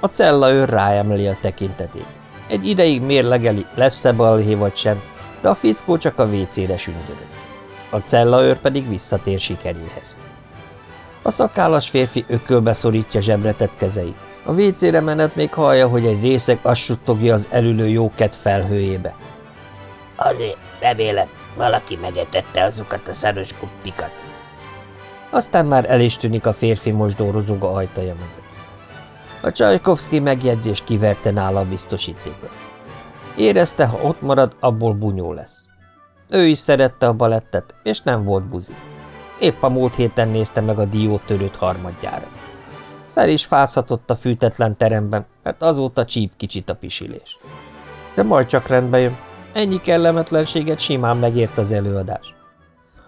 A cella őr ráemeli a tekintetét. Egy ideig mérlegeli, lesz-e balhé vagy sem, de a fickó csak a vécére sündörög. A cella őr pedig visszatér sikeréhez. A szakállas férfi ökölbe szorítja zsebretett kezeit. A vécére menet még hallja, hogy egy részeg azt suttogja az elülő jóket felhőjébe. Azért remélem, valaki megetette azokat a szaros kuppikat. Aztán már el is tűnik a férfi mosdórozuga ajtaja mögött. A Csajkovszki megjegyzés kiverte nála a biztosítékot. Érezte, ha ott marad, abból bunyó lesz. Ő is szerette a balettet, és nem volt buzi. Épp a múlt héten nézte meg a diótörőt harmadjára. Fel is fázhatott a fűtetlen teremben, mert azóta csíp kicsit a pisilés. De majd csak rendbe jön. Ennyi kellemetlenséget simán megért az előadás.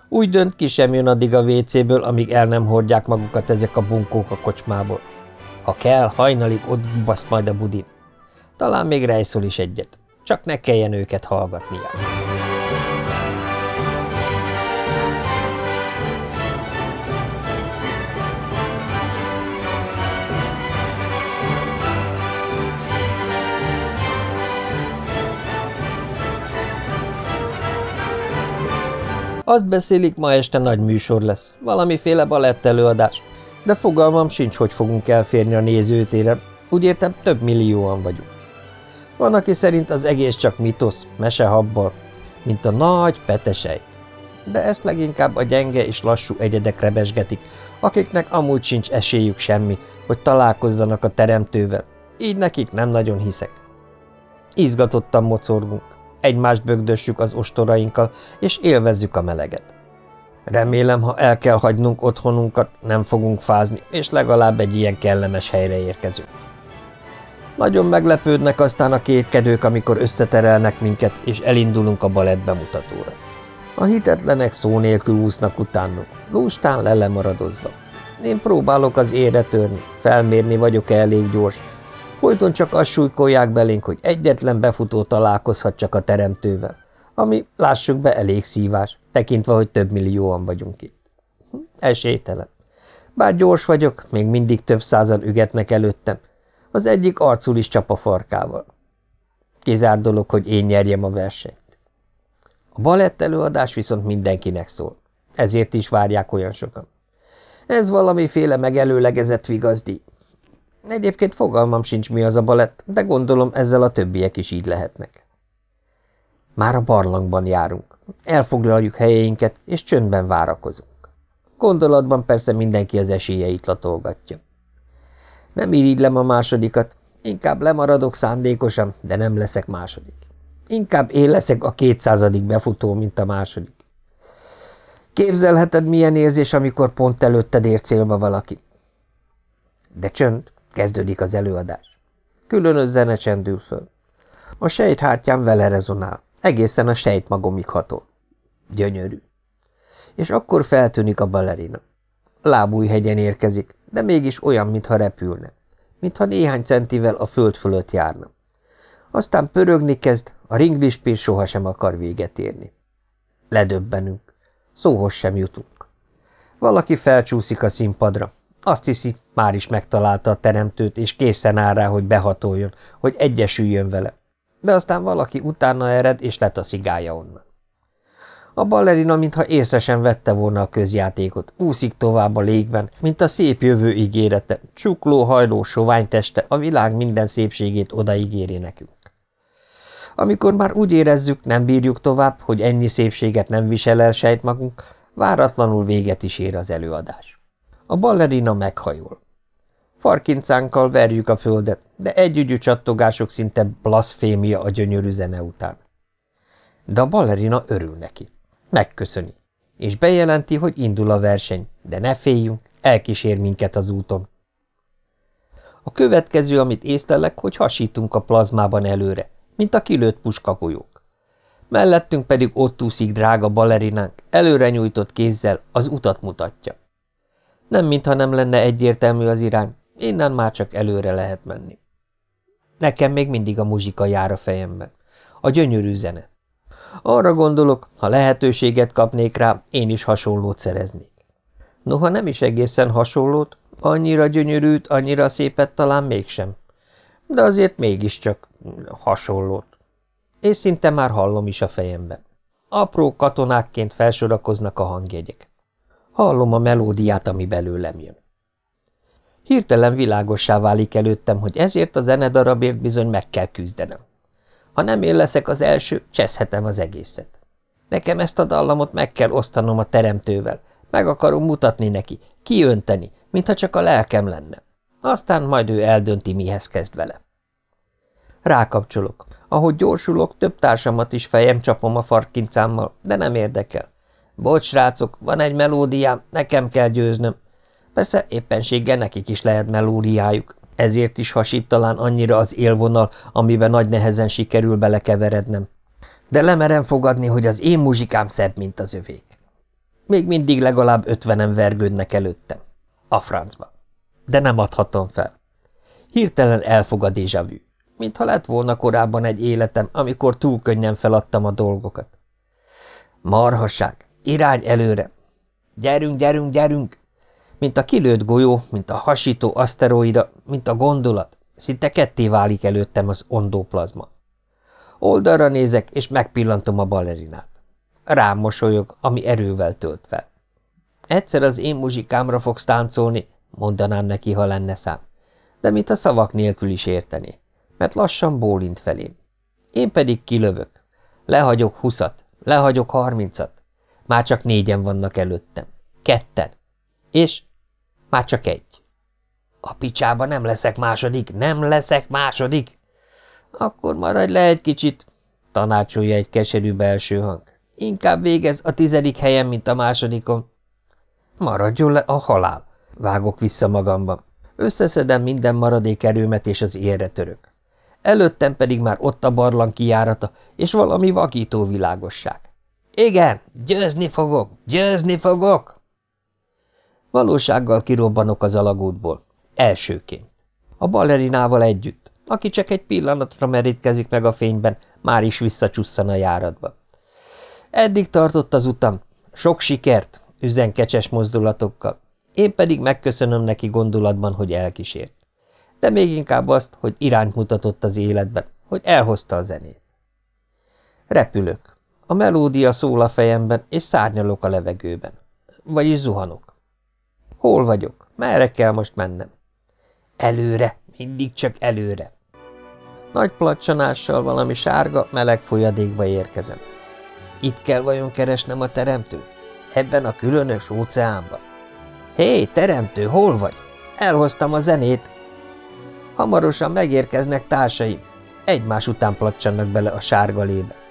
Úgy dönt, ki sem jön addig a WC-ből, amíg el nem hordják magukat ezek a bunkók a kocsmából. Ha kell, hajnalig ott gubaszt majd a budin. Talán még rejszol is egyet. Csak ne kelljen őket hallgatnia. Azt beszélik, ma este nagy műsor lesz, valamiféle balett előadás, de fogalmam sincs, hogy fogunk elférni a nézőtéren, úgy értem több millióan vagyunk. Van, aki szerint az egész csak mitosz, mesehabbal, mint a nagy petesejt. De ezt leginkább a gyenge és lassú egyedek rebesgetik, akiknek amúgy sincs esélyük semmi, hogy találkozzanak a teremtővel, így nekik nem nagyon hiszek. Izgatottan mocorgunk, egymást bögdössük az ostorainkkal, és élvezzük a meleget. Remélem, ha el kell hagynunk otthonunkat, nem fogunk fázni, és legalább egy ilyen kellemes helyre érkezünk. Nagyon meglepődnek aztán a kétkedők, amikor összeterelnek minket, és elindulunk a balett bemutatóra. A hitetlenek szó nélkül úsznak utánunk, lustán lelemaradozva. Én próbálok az ére törni, felmérni vagyok-e elég gyors, Folyton csak azt súlykolják belénk, hogy egyetlen befutó találkozhat csak a teremtővel, ami, lássuk be, elég szívás, tekintve, hogy több millióan vagyunk itt. Hm, esélytelen. Bár gyors vagyok, még mindig több százan ügetnek előttem, az egyik arcul is csap a farkával. Kizár dolog, hogy én nyerjem a versenyt. A balett előadás viszont mindenkinek szól, ezért is várják olyan sokan. Ez valamiféle megelőlegezett vigazdi, Egyébként fogalmam sincs, mi az a balett, de gondolom ezzel a többiek is így lehetnek. Már a barlangban járunk. Elfoglaljuk helyeinket, és csöndben várakozunk. Gondolatban persze mindenki az esélyeit latolgatja. Nem irigylem a másodikat, inkább lemaradok szándékosan, de nem leszek második. Inkább én leszek a kétszázadik befutó, mint a második. Képzelheted, milyen érzés, amikor pont előtted ér célba valaki. De csönd, Kezdődik az előadás. Különös zene csendül föl. A sejthártyám vele rezonál, egészen a sejtmagomig hatol. Gyönyörű. És akkor feltűnik a balerina. Lábújhegyen érkezik, de mégis olyan, mintha repülne. Mintha néhány centivel a föld fölött járna. Aztán pörögni kezd, a ringlispír sohasem akar véget érni. Ledöbbenünk. Szóhoz sem jutunk. Valaki felcsúszik a színpadra. Azt hiszi, már is megtalálta a teremtőt, és készen áll rá, hogy behatoljon, hogy egyesüljön vele. De aztán valaki utána ered, és letaszigálja onnan. A ballerina, mintha észre sem vette volna a közjátékot, úszik tovább a légben, mint a szép jövő ígérete, csukló, hajló, sovány teste a világ minden szépségét odaígéri nekünk. Amikor már úgy érezzük, nem bírjuk tovább, hogy ennyi szépséget nem visel el sejt magunk, váratlanul véget is ér az előadás. A ballerina meghajol. Farkincánkkal verjük a földet, de együgyű csattogások szinte blaszfémia a gyönyörű zene után. De a ballerina örül neki. Megköszöni, és bejelenti, hogy indul a verseny, de ne féljünk, elkísér minket az úton. A következő, amit észlelek, hogy hasítunk a plazmában előre, mint a kilőtt puskagolyók. Mellettünk pedig ott úszik drága balerinánk, előre nyújtott kézzel az utat mutatja. Nem mintha nem lenne egyértelmű az irány, innen már csak előre lehet menni. Nekem még mindig a muzsika jár a fejemben. A gyönyörű zene. Arra gondolok, ha lehetőséget kapnék rá, én is hasonlót szereznék. Noha nem is egészen hasonlót, annyira gyönyörűt, annyira szépet talán mégsem. De azért mégiscsak hasonlót. És szinte már hallom is a fejemben. Apró katonákként felsorakoznak a hangjegyek. Hallom a melódiát, ami belőlem jön. Hirtelen világossá válik előttem, hogy ezért a zenedarabért bizony meg kell küzdenem. Ha nem én leszek az első, cseszhetem az egészet. Nekem ezt a dallamot meg kell osztanom a teremtővel, meg akarom mutatni neki, kiönteni, mintha csak a lelkem lenne. Aztán majd ő eldönti, mihez kezd vele. Rákapcsolok. Ahogy gyorsulok, több társamat is fejem csapom a farkincámmal, de nem érdekel. Bocs, srácok, van egy melódiám, nekem kell győznöm. Persze éppenséggel nekik is lehet melódiájuk, ezért is hasít talán annyira az élvonal, amiben nagy nehezen sikerül belekeverednem. De lemerem fogadni, hogy az én muzsikám szebb, mint az övék. Még mindig legalább ötvenen vergődnek előttem. A francba. De nem adhatom fel. Hirtelen elfog a vu, mintha lett volna korábban egy életem, amikor túl könnyen feladtam a dolgokat. Marhaság, irány előre! Gyerünk, gyerünk, gyerünk! Mint a kilőtt golyó, mint a hasító aszteroida, mint a gondolat, szinte ketté válik előttem az ondóplazma. Oldalra nézek, és megpillantom a balerinát. Rám mosolyog, ami erővel tölt fel. Egyszer az én muzsikámra fogsz táncolni, mondanám neki, ha lenne szám, de mint a szavak nélkül is értené, mert lassan bólint felém. Én pedig kilövök. Lehagyok huszat, lehagyok harmincat. Már csak négyen vannak előttem. Ketten. És már csak egy. A picsába nem leszek második, nem leszek második. Akkor maradj le egy kicsit, tanácsolja egy keserű belső hang. Inkább végez a tizedik helyen, mint a másodikon. Maradjon le a halál, vágok vissza magamban. Összeszedem minden maradék erőmet, és az érre török. Előttem pedig már ott a barlang kijárata, és valami vakító világosság. Igen, győzni fogok, győzni fogok! Valósággal kirobbanok az alagútból. Elsőként. A balerinával együtt, aki csak egy pillanatra merítkezik meg a fényben, már is visszacsusszan a járatba. Eddig tartott az utam. Sok sikert, üzen kecses mozdulatokkal. Én pedig megköszönöm neki gondolatban, hogy elkísért. De még inkább azt, hogy irányt mutatott az életben, hogy elhozta a zenét. Repülök. A melódia szól a fejemben, és szárnyalok a levegőben. Vagyis zuhanok. Hol vagyok? Merre kell most mennem? Előre, mindig csak előre. Nagy placsanással valami sárga, meleg folyadékba érkezem. Itt kell vajon keresnem a teremtőt? Ebben a különös óceánban? Hé, teremtő, hol vagy? Elhoztam a zenét. Hamarosan megérkeznek társaim. Egymás után placsannak bele a sárga lébe.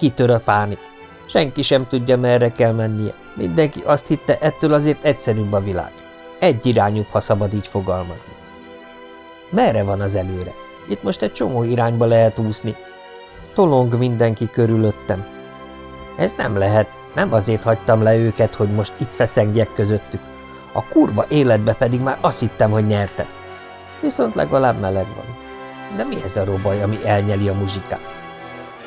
Kitör a pánik. Senki sem tudja, merre kell mennie. Mindenki azt hitte, ettől azért egyszerűbb a világ. Egyirányúbb, ha szabad így fogalmazni. Merre van az előre? Itt most egy csomó irányba lehet úszni. Tolong mindenki körülöttem. Ez nem lehet, Nem azért hagytam le őket, hogy most itt feszengjek közöttük. A kurva életbe pedig már azt hittem, hogy nyertem. Viszont legalább meleg van. De mi ez a robaj, ami elnyeli a muzsikát?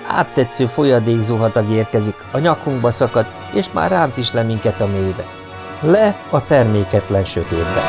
Áttetsző folyadékzuhatag érkezik, a nyakunkba szakad, és már ránt is le minket a mélybe. Le a terméketlen sötétbe.